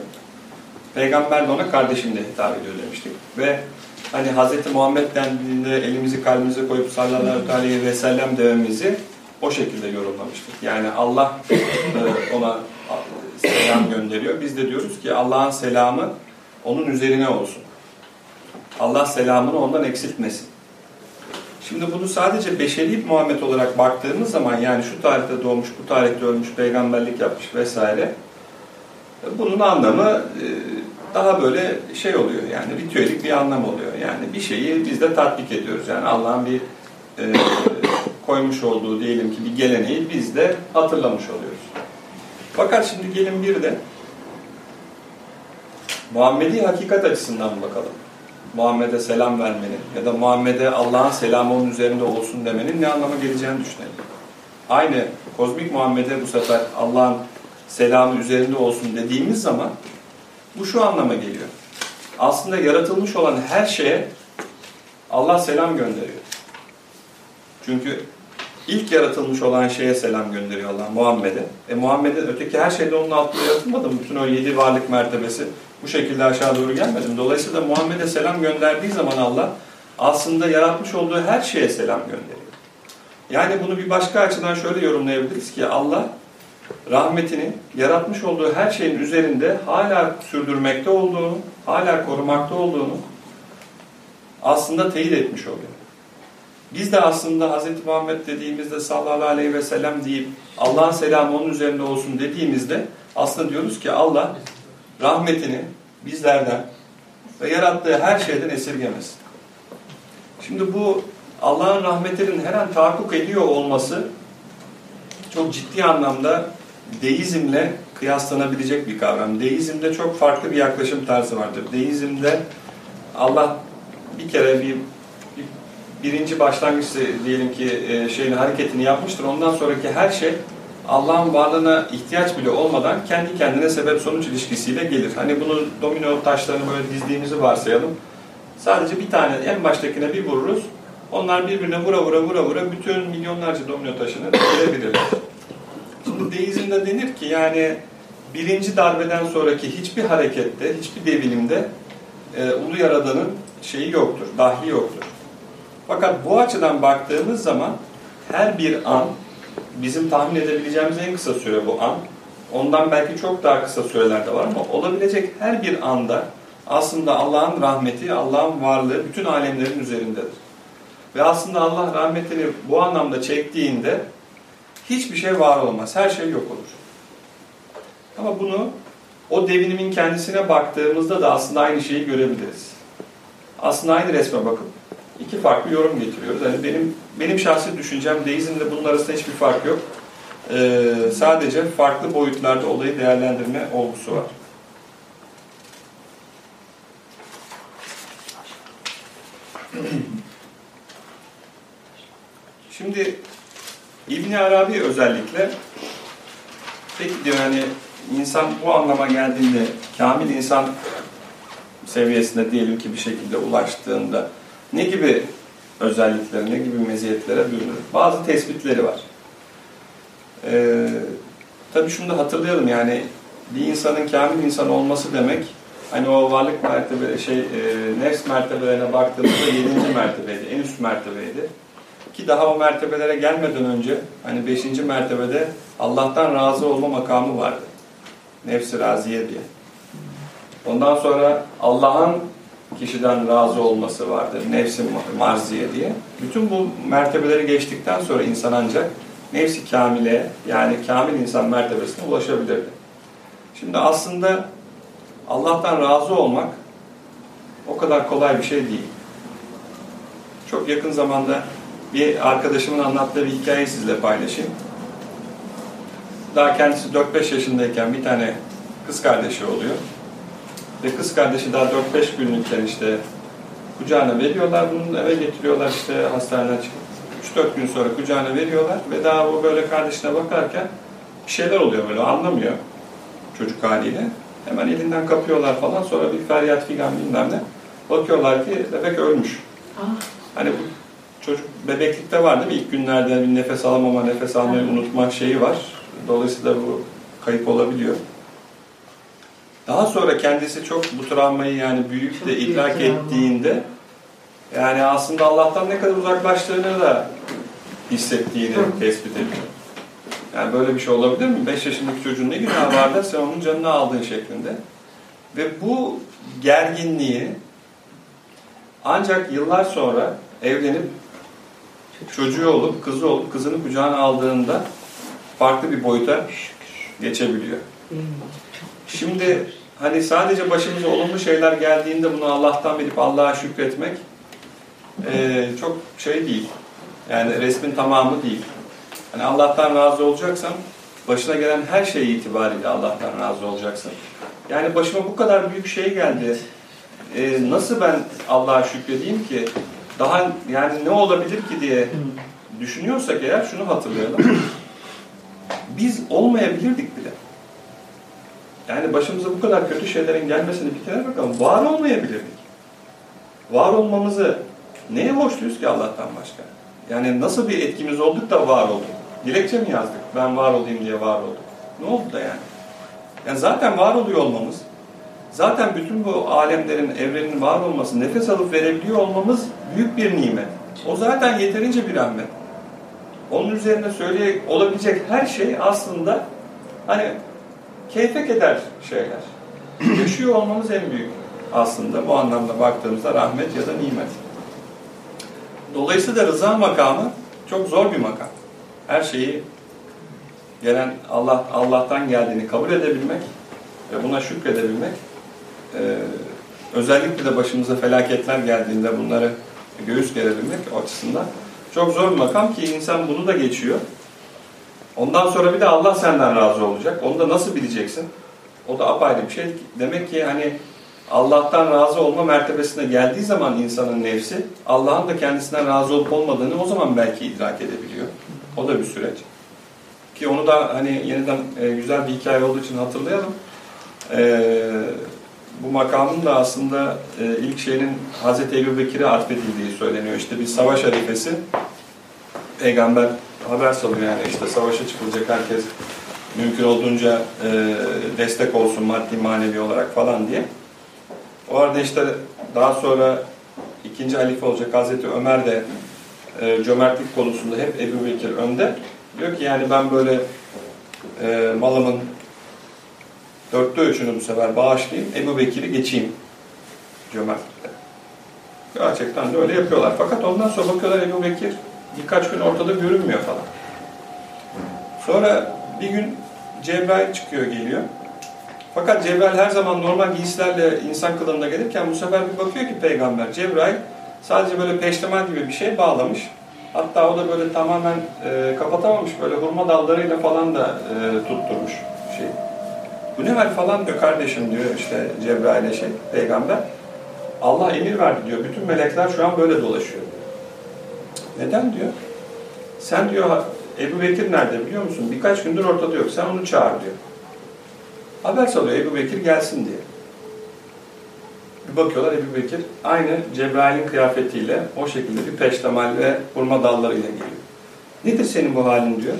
A: Peygamber de ona kardeşim de hitap ediyor demiştik. Ve hani Hz. Muhammed dendiğinde elimizi kalbimize koyup sallallahu aleyhi ve sellem dememizi o şekilde yorumlamıştık. Yani Allah e, ona selam gönderiyor. Biz de diyoruz ki Allah'ın selamı onun üzerine olsun. Allah selamını ondan eksiltmesin. Şimdi bunu sadece beşeri Muhammed olarak baktığımız zaman yani şu tarihte doğmuş, bu tarihte ölmüş, peygamberlik yapmış vesaire bunun anlamı e, daha böyle şey oluyor yani ritüelik bir anlam oluyor. Yani bir şeyi biz de tatbik ediyoruz. Yani Allah'ın bir e, koymuş olduğu diyelim ki bir geleneği biz de hatırlamış oluyoruz. Fakat şimdi gelin bir de Muhammedi hakikat açısından bakalım. Muhammed'e selam vermenin ya da Muhammed'e Allah'ın selamı onun üzerinde olsun demenin ne anlama geleceğini düşünelim. Aynı kozmik Muhammed'e bu sefer Allah'ın selamı üzerinde olsun dediğimiz zaman bu şu anlama geliyor. Aslında yaratılmış olan her şeye Allah selam gönderiyor. Çünkü ilk yaratılmış olan şeye selam gönderiyor Allah Muhammed'e. E Muhammed'in öteki her şeyde onun altında yaratılmadı mı? Bütün o yedi varlık mertebesi bu şekilde aşağı doğru gelmedi mi? Dolayısıyla Muhammed'e selam gönderdiği zaman Allah aslında yaratmış olduğu her şeye selam gönderiyor. Yani bunu bir başka açıdan şöyle yorumlayabiliriz ki Allah rahmetini yaratmış olduğu her şeyin üzerinde hala sürdürmekte olduğunu, hala korumakta olduğunu aslında teyit etmiş oluyor. Biz de aslında Hz. Muhammed dediğimizde sallallahu aleyhi ve sellem deyip Allah'ın selamı onun üzerinde olsun dediğimizde aslında diyoruz ki Allah rahmetini bizlerden ve yarattığı her şeyden esirgemesin. Şimdi bu Allah'ın rahmetinin her an tahakkuk ediyor olması çok ciddi anlamda deizmle kıyaslanabilecek bir kavram. Deizmde çok farklı bir yaklaşım tarzı vardır. Deizmde Allah bir kere bir birinci başlangıç diyelim ki e, şeyin hareketini yapmıştır. Ondan sonraki her şey Allah'ın varlığına ihtiyaç bile olmadan kendi kendine sebep sonuç ilişkisiyle gelir. Hani bunu domino taşlarını böyle dizdiğimizi varsayalım. Sadece bir tane en baştakine bir vururuz. Onlar birbirine vura vura vura vura bütün milyonlarca domino taşını [COUGHS] verebilirler. Şimdi deizmde denir ki yani birinci darbeden sonraki hiçbir harekette, hiçbir devinimde e, ulu yaradanın şeyi yoktur, dahli yoktur. Fakat bu açıdan baktığımız zaman her bir an bizim tahmin edebileceğimiz en kısa süre bu an. Ondan belki çok daha kısa süreler de var ama olabilecek her bir anda aslında Allah'ın rahmeti, Allah'ın varlığı bütün alemlerin üzerindedir. Ve aslında Allah rahmetini bu anlamda çektiğinde hiçbir şey var olmaz. Her şey yok olur. Ama bunu o devinimin kendisine baktığımızda da aslında aynı şeyi görebiliriz. Aslında aynı resme bakıp iki farklı yorum getiriyoruz. Yani benim benim şahsi düşüncem deizmle bunun arasında hiçbir fark yok. Ee, sadece farklı boyutlarda olayı değerlendirme olgusu var. [CLEARS THROAT] Şimdi İbni Arabi özellikle peki diyor hani insan bu anlama geldiğinde kamil insan seviyesinde diyelim ki bir şekilde ulaştığında ne gibi özelliklere, ne gibi meziyetlere bürünür? Bazı tespitleri var. Ee, tabii şunu da hatırlayalım yani bir insanın kamil insan olması demek hani o varlık mertebe şey e, nefs mertebelerine baktığımızda yedinci mertebeydi, en üst mertebeydi. Ki daha o mertebelere gelmeden önce hani beşinci mertebede Allah'tan razı olma makamı vardı. Nefsi raziye diye. Ondan sonra Allah'ın kişiden razı olması vardır. Nefsi marziye diye. Bütün bu mertebeleri geçtikten sonra insan ancak nefsi kamile yani kamil insan mertebesine ulaşabilirdi. Şimdi aslında Allah'tan razı olmak o kadar kolay bir şey değil. Çok yakın zamanda bir arkadaşımın anlattığı bir hikayeyi sizle paylaşayım. Daha kendisi 4-5 yaşındayken bir tane kız kardeşi oluyor. Ve kız kardeşi daha 4-5 günlükken işte kucağına veriyorlar. Bunu eve getiriyorlar işte hastaneden çıkıp. 3-4 gün sonra kucağına veriyorlar ve daha o böyle kardeşine bakarken bir şeyler oluyor böyle anlamıyor çocuk haliyle. Hemen elinden kapıyorlar falan sonra bir feryat figan bilmem ne. Bakıyorlar ki bebek ölmüş. Ah. Hani bu çocuk bebeklikte var değil mi? İlk günlerde bir nefes alamama, nefes almayı unutma şeyi var. Dolayısıyla bu kayıp olabiliyor. Daha sonra kendisi çok bu travmayı yani büyük çok de idrak ettiğinde yani aslında Allah'tan ne kadar uzaklaştığını da hissettiğini tespit ediyor. Yani böyle bir şey olabilir mi? 5 yaşındaki çocuğun ne günahı var da sen onun canını aldığın şeklinde. Ve bu gerginliği ancak yıllar sonra evlenip çocuğu olup, kızı olup, kızını kucağına aldığında farklı bir boyuta geçebiliyor. Şimdi hani sadece başımıza olumlu şeyler geldiğinde bunu Allah'tan bilip Allah'a şükretmek e, çok şey değil. Yani resmin tamamı değil. Hani Allah'tan razı olacaksan başına gelen her şey itibariyle Allah'tan razı olacaksın. Yani başıma bu kadar büyük şey geldi. E, nasıl ben Allah'a şükredeyim ki? Daha yani ne olabilir ki diye düşünüyorsak eğer şunu hatırlayalım. Biz olmayabilirdik bile. Yani başımıza bu kadar kötü şeylerin gelmesini bir kere bakalım. Var olmayabilirdik. Var olmamızı neye borçluyuz ki Allah'tan başka? Yani nasıl bir etkimiz olduk da var olduk? Dilekçe mi yazdık? Ben var olayım diye var olduk. Ne oldu da yani? Yani zaten var oluyor olmamız, zaten bütün bu alemlerin, evrenin var olması, nefes alıp verebiliyor olmamız büyük bir nimet. O zaten yeterince bir rahmet. Onun üzerine söyleye olabilecek her şey aslında hani keyfe keder şeyler. [CLEARS THROAT] Yaşıyor olmamız en büyük aslında bu anlamda baktığımızda rahmet ya da nimet. Dolayısıyla rıza makamı çok zor bir makam. Her şeyi gelen Allah Allah'tan geldiğini kabul edebilmek ve buna şükredebilmek e, özellikle de başımıza felaketler geldiğinde bunları göğüs gerebilmek açısından çok zor bir makam ki insan bunu da geçiyor. Ondan sonra bir de Allah senden razı olacak. Onu da nasıl bileceksin? O da apayrı bir şey. Demek ki hani Allah'tan razı olma mertebesine geldiği zaman insanın nefsi Allah'ın da kendisinden razı olup olmadığını o zaman belki idrak edebiliyor. O da bir süreç. Ki onu da hani yeniden e, güzel bir hikaye olduğu için hatırlayalım. E, bu makamın da aslında e, ilk şeyinin Hazreti Ebu Bekir'e atfedildiği söyleniyor. İşte bir savaş harifesi peygamber haber salıyor yani işte savaşa çıkılacak herkes mümkün olduğunca e, destek olsun maddi manevi olarak falan diye. O arada işte daha sonra ikinci halife olacak Hazreti Ömer de e, cömertlik konusunda hep Ebu Bekir önde. Diyor ki yani ben böyle e, malımın dörtte üçünü bu sefer bağışlayayım, Ebu Bekir'i geçeyim cömertlikte. Gerçekten de öyle yapıyorlar. Fakat ondan sonra bakıyorlar Ebu Bekir birkaç gün ortada görünmüyor falan. Sonra bir gün Cebrail çıkıyor geliyor. Fakat Cebrail her zaman normal giysilerle insan kılığında gelirken bu sefer bir bakıyor ki peygamber Cebrail sadece böyle peştemal gibi bir şey bağlamış. Hatta o da böyle tamamen e, kapatamamış böyle hurma dallarıyla falan da e, tutturmuş şey. Bu ne hal falan diyor kardeşim diyor işte Cebrail'e şey peygamber. Allah emir verdi diyor. Bütün melekler şu an böyle dolaşıyor. Neden diyor? Sen diyor Ebu Bekir nerede biliyor musun? Birkaç gündür ortada yok. Sen onu çağır diyor. Haber salıyor Ebu Bekir gelsin diye. Bir bakıyorlar Ebu Bekir aynı Cebrail'in kıyafetiyle o şekilde bir peştemal ve hurma dallarıyla geliyor. Nedir senin bu halin diyor.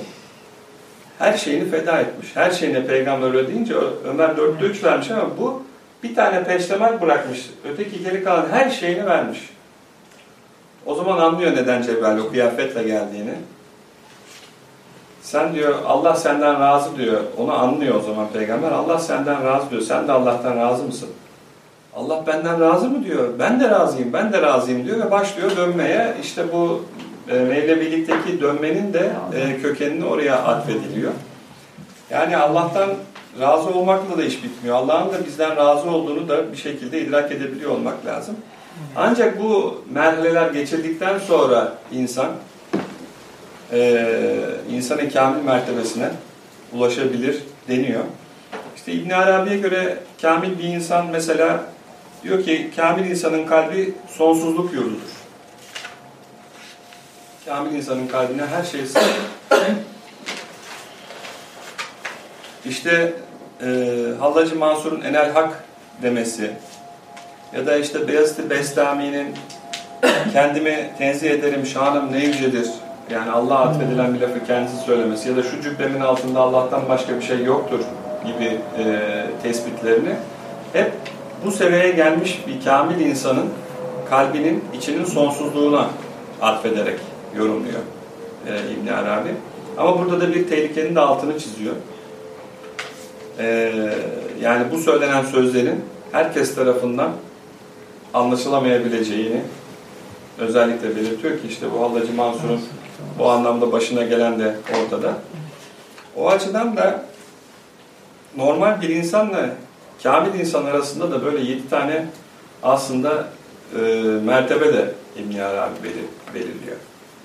A: Her şeyini feda etmiş. Her şeyine peygamber öyle deyince Ömer dörtte üç vermiş ama bu bir tane peştemal bırakmış. Öteki geri kalan her şeyini vermiş. O zaman anlıyor neden Cebrail o kıyafetle geldiğini. Sen diyor Allah senden razı diyor. Onu anlıyor o zaman peygamber. Allah senden razı diyor. Sen de Allah'tan razı mısın? Allah benden razı mı diyor. Ben de razıyım, ben de razıyım diyor ve başlıyor dönmeye. İşte bu e, Mevlevilik'teki dönmenin de e, kökenini oraya atfediliyor. Yani Allah'tan razı olmakla da iş bitmiyor. Allah'ın da bizden razı olduğunu da bir şekilde idrak edebiliyor olmak lazım. Ancak bu merhaleler geçirdikten sonra insan e, insanın kamil mertebesine ulaşabilir deniyor. İşte İbn Arabi'ye göre kamil bir insan mesela diyor ki kamil insanın kalbi sonsuzluk yurdudur. Kamil insanın kalbine her şey sığar. İşte e, Hallacı Mansur'un Enel Hak demesi ya da işte Beyazıt-ı Bestami'nin kendimi tenzih ederim, şanım ne yücedir. Yani Allah'a atfedilen bir lafı kendisi söylemesi ya da şu cübbemin altında Allah'tan başka bir şey yoktur gibi e, tespitlerini hep bu seviyeye gelmiş bir kamil insanın kalbinin içinin sonsuzluğuna atfederek yorumluyor e, İbn Arabi. Ama burada da bir tehlikenin de altını çiziyor. E, yani bu söylenen sözlerin herkes tarafından anlaşılamayabileceğini özellikle belirtiyor ki işte bu Hallacı Mansur'un bu anlamda başına gelen de ortada. O açıdan da normal bir insanla kamil insan arasında da böyle yedi tane aslında e, mertebe de İbn Arabi belirliyor.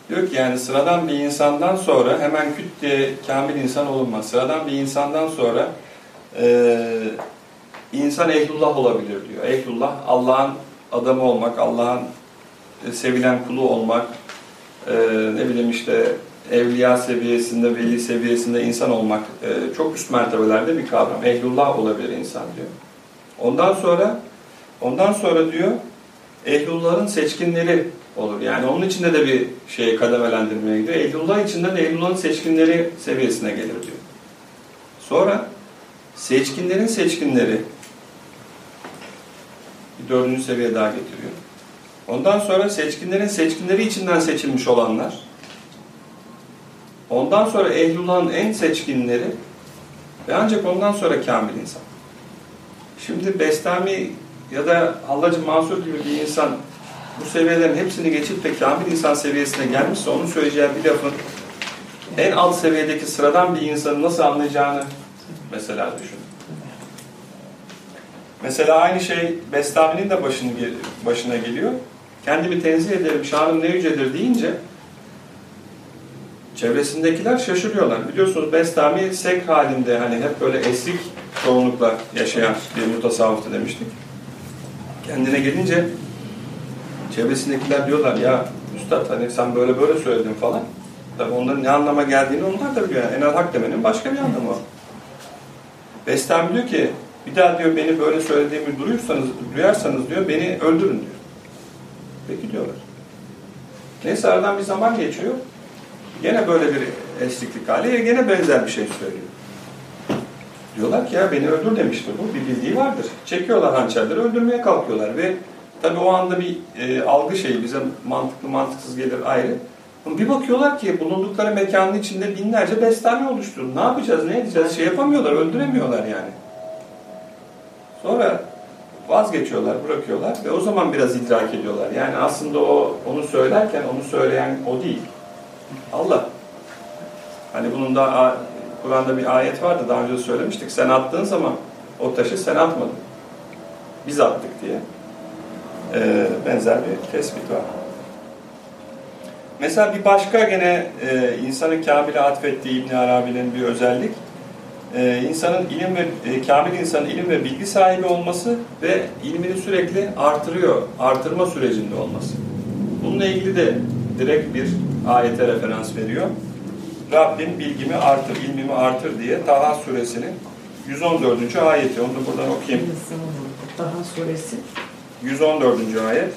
A: Diyor ki yani sıradan bir insandan sonra hemen küt diye kamil insan olunmaz. Sıradan bir insandan sonra e, insan ehlullah olabilir diyor. Ehlullah Allah'ın adamı olmak, Allah'ın sevilen kulu olmak, e, ne bileyim işte evliya seviyesinde, veli seviyesinde insan olmak e, çok üst mertebelerde bir kavram. Ehlullah olabilir insan diyor. Ondan sonra ondan sonra diyor ehlullahın seçkinleri olur. Yani onun içinde de bir şeye kademelendirmeye gidiyor. Ehlullah içinde de ehlullahın seçkinleri seviyesine gelir diyor. Sonra seçkinlerin seçkinleri dördüncü seviye daha getiriyor. Ondan sonra seçkinlerin seçkinleri içinden seçilmiş olanlar ondan sonra ehlullahın en seçkinleri ve ancak ondan sonra kamil insan. Şimdi Bestami ya da Hallacı Mansur gibi bir insan bu seviyelerin hepsini geçip de kamil insan seviyesine gelmişse onun söyleyeceği bir lafın en alt seviyedeki sıradan bir insanı nasıl anlayacağını mesela düşün. Mesela aynı şey Bestami'nin de başını, başına geliyor. Kendimi tenzih ederim, şanım ne yücedir deyince çevresindekiler şaşırıyorlar. Biliyorsunuz Bestami sek halinde hani hep böyle esrik çoğunlukla yaşayan bir mutasavvıftı demiştik. Kendine gelince çevresindekiler diyorlar ya üstad hani sen böyle böyle söyledin falan. Tabi onların ne anlama geldiğini onlar da biliyor. Yani en az hak demenin başka bir anlamı var. Bestami diyor ki bir daha diyor beni böyle söylediğimi duyursanız, duyarsanız diyor beni öldürün diyor. Peki diyorlar. Neyse aradan bir zaman geçiyor. Gene böyle bir esliklik hali, gene benzer bir şey söylüyor. Diyorlar ki ya beni öldür demiştir bu, bir bildiği vardır. Çekiyorlar hançerleri, öldürmeye kalkıyorlar ve tabii o anda bir e, algı şeyi bize mantıklı mantıksız gelir ayrı. Bir bakıyorlar ki bulundukları mekanın içinde binlerce bestane oluşturdu. Ne yapacağız, ne edeceğiz şey yapamıyorlar, öldüremiyorlar yani. Sonra vazgeçiyorlar, bırakıyorlar ve o zaman biraz idrak ediyorlar. Yani aslında o onu söylerken onu söyleyen o değil. Allah. Hani bunun da Kur'an'da bir ayet vardı daha önce söylemiştik. Sen attığın zaman o taşı sen atmadın. Biz attık diye. Ee, benzer bir tespit var. Mesela bir başka gene e, insanın Kamil'e atfettiği İbn Arabi'nin bir özellik e, insanın ilim ve e, kamil insanın ilim ve bilgi sahibi olması ve ilmini sürekli artırıyor, artırma sürecinde olması. Bununla ilgili de direkt bir ayete referans veriyor. Rabbim bilgimi artır, ilmimi artır diye Taha suresinin 114. ayeti. Onu da buradan okuyayım.
B: Taha suresi
A: 114. ayet.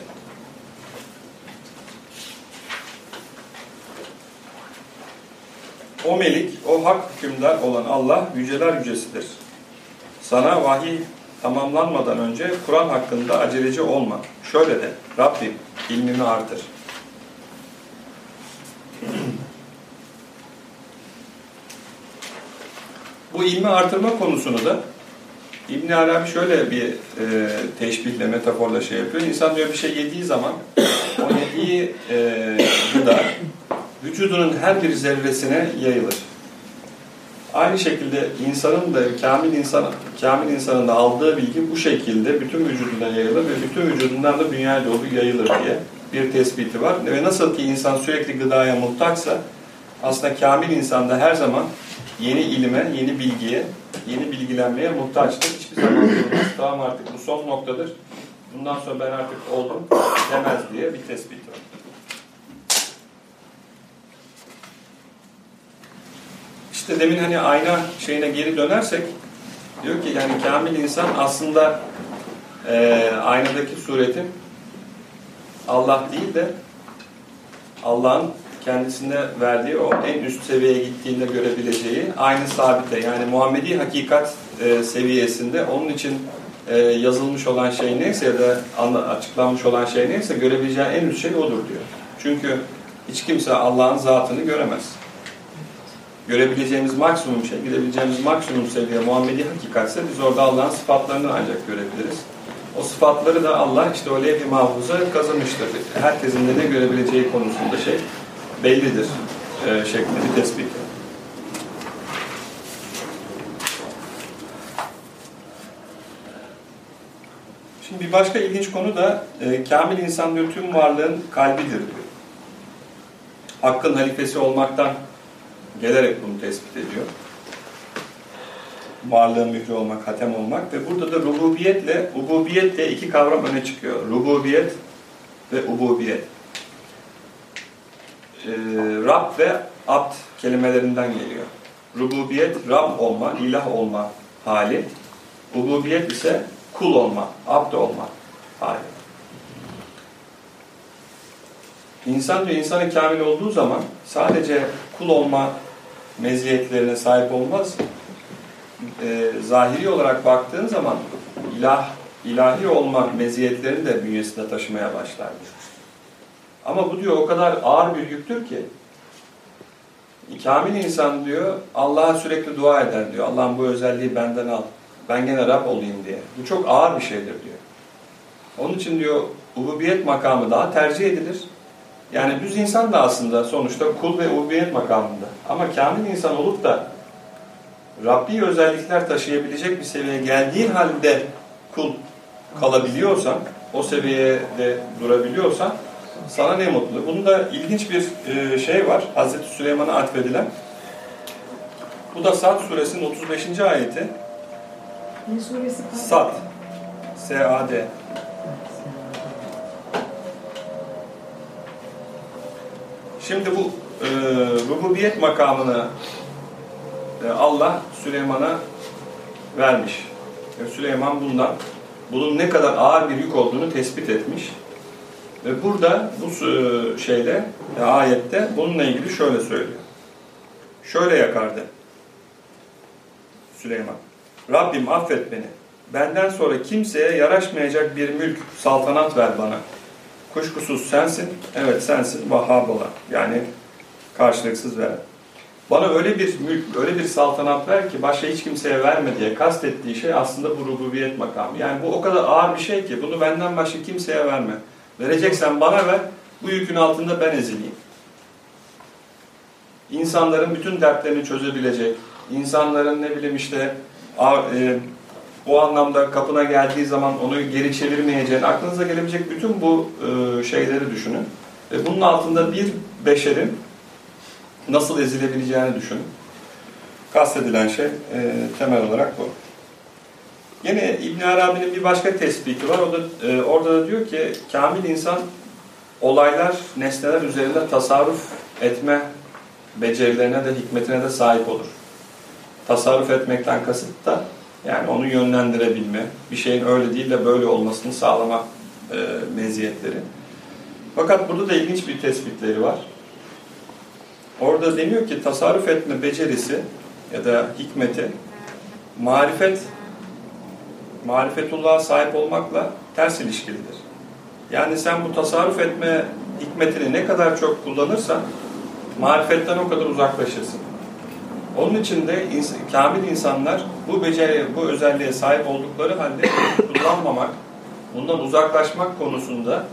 A: O melik, o hak hükümdar olan Allah yüceler yücesidir. Sana vahiy tamamlanmadan önce Kur'an hakkında aceleci olma. Şöyle de, Rabbim ilmimi artır. Bu ilmi artırma konusunu da İbn Arabi şöyle bir e, teşbihle, metaforla şey yapıyor. İnsan diyor bir şey yediği zaman o yediği e, gıda vücudunun her bir zerresine yayılır. Aynı şekilde insanın da kamil insan kamil insanın da aldığı bilgi bu şekilde bütün vücuduna yayılır ve bütün vücudundan da dünyaya doğru yayılır diye bir tespiti var. Ve nasıl ki insan sürekli gıdaya muhtaçsa aslında kamil insan da her zaman yeni ilime, yeni bilgiye, yeni bilgilenmeye muhtaçtır. Hiçbir zaman durmaz. Tamam artık bu son noktadır. Bundan sonra ben artık oldum demez diye bir tespit var. İşte demin hani ayna şeyine geri dönersek diyor ki yani kamil insan aslında e, aynadaki suretin Allah değil de Allah'ın kendisine verdiği o en üst seviyeye gittiğinde görebileceği aynı sabite yani Muhammedi hakikat e, seviyesinde onun için e, yazılmış olan şey neyse ya da açıklanmış olan şey neyse görebileceği en üst şey odur diyor. Çünkü hiç kimse Allah'ın zatını göremez. Görebileceğimiz maksimum şey, gidebileceğimiz maksimum seviye Muhammedi hakikatse biz orada Allah'ın sıfatlarını ancak görebiliriz. O sıfatları da Allah işte o levh-i mahfuza kazanmıştır. Herkesin de ne görebileceği konusunda şey bellidir e, şeklinde bir tespit. Şimdi bir başka ilginç konu da e, kamil insan diyor tüm varlığın kalbidir diyor. Hakkın halifesi olmaktan gelerek bunu tespit ediyor. Varlığın mührü olmak, hatem olmak ve burada da rububiyetle, ububiyetle iki kavram öne çıkıyor. Rububiyet ve ububiyet. e, Rab ve Abd kelimelerinden geliyor. Rububiyet Rab olma, ilah olma hali. Ububiyet ise kul olma, abd olma hali. İnsan diyor insanın kamil olduğu zaman sadece kul olma meziyetlerine sahip olmaz. E, zahiri olarak baktığın zaman ilah, ilahi olma meziyetlerini de bünyesinde taşımaya başlar. Ama bu diyor o kadar ağır bir yüktür ki kamil insan diyor Allah'a sürekli dua eder diyor. Allah'ım bu özelliği benden al. Ben gene Rab olayım diye. Bu çok ağır bir şeydir diyor. Onun için diyor ububiyet makamı daha tercih edilir. Yani düz insan da aslında sonuçta kul ve ububiyet makamında. Ama kamil insan olup da Rabbi özellikler taşıyabilecek bir seviyeye geldiğin halde kul kalabiliyorsan, o seviyede durabiliyorsan sana ne mutlu. Bunun da ilginç bir e, şey var. Hazreti Süleyman'a atfedilen. Bu da Sad suresinin 35. ayeti.
B: Ne suresi?
A: Sad. S-A-D. Şimdi bu e, rububiyet makamını e, Allah Süleyman'a vermiş. Ve Süleyman bundan bunun ne kadar ağır bir yük olduğunu tespit etmiş. Ve burada bu e, şeyde, e, ayette bununla ilgili şöyle söylüyor. Şöyle yakardı Süleyman. Rabbim affet beni. Benden sonra kimseye yaraşmayacak bir mülk, saltanat ver bana. Kuşkusuz sensin, evet sensin, Vahhab olan. Yani karşılıksız ver. Bana öyle bir mülk, öyle bir saltanat ver ki başka hiç kimseye verme diye kastettiği şey aslında bu rububiyet makamı. Yani bu o kadar ağır bir şey ki bunu benden başka kimseye verme. Vereceksen bana ver, bu yükün altında ben ezileyim. İnsanların bütün dertlerini çözebilecek, insanların ne bileyim işte e, o anlamda kapına geldiği zaman onu geri çevirmeyeceğin, aklınıza gelebilecek bütün bu e, şeyleri düşünün. Ve bunun altında bir beşerin nasıl ezilebileceğini düşünün. Kastedilen şey e, temel olarak bu. Yine İbn Arabi'nin bir başka tespiti var. O da e, orada da diyor ki kamil insan olaylar, nesneler üzerinde tasarruf etme becerilerine de hikmetine de sahip olur. Tasarruf etmekten kasıt da yani onu yönlendirebilme, bir şeyin öyle değil de böyle olmasını sağlama e, meziyetleri. Fakat burada da ilginç bir tespitleri var. Orada deniyor ki tasarruf etme becerisi ya da hikmeti marifet marifetullah'a sahip olmakla ters ilişkilidir. Yani sen bu tasarruf etme hikmetini ne kadar çok kullanırsan marifetten o kadar uzaklaşırsın. Onun için de ins kamil insanlar bu beceri, bu özelliğe sahip oldukları halde [COUGHS] kullanmamak, bundan uzaklaşmak konusunda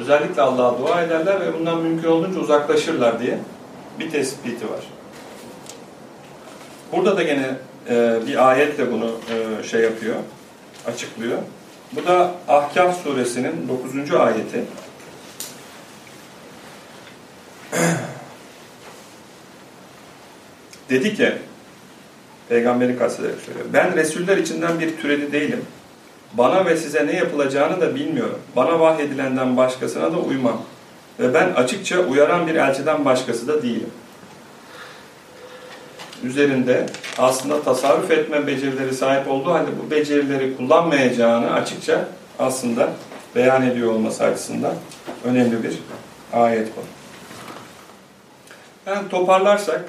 A: özellikle Allah'a dua ederler ve bundan mümkün olduğunca uzaklaşırlar diye bir tespiti var. Burada da gene e, bir ayetle bunu e, şey yapıyor, açıklıyor. Bu da Ahkaf suresinin 9. ayeti. Dedi ki, Peygamberi kastederek söylüyor. Ben Resuller içinden bir türedi değilim. Bana ve size ne yapılacağını da bilmiyorum. Bana vahyedilenden başkasına da uymam. Ve ben açıkça uyaran bir elçiden başkası da değilim. Üzerinde aslında tasarruf etme becerileri sahip olduğu halde bu becerileri kullanmayacağını açıkça aslında beyan ediyor olması açısından önemli bir ayet bu. Yani toparlarsak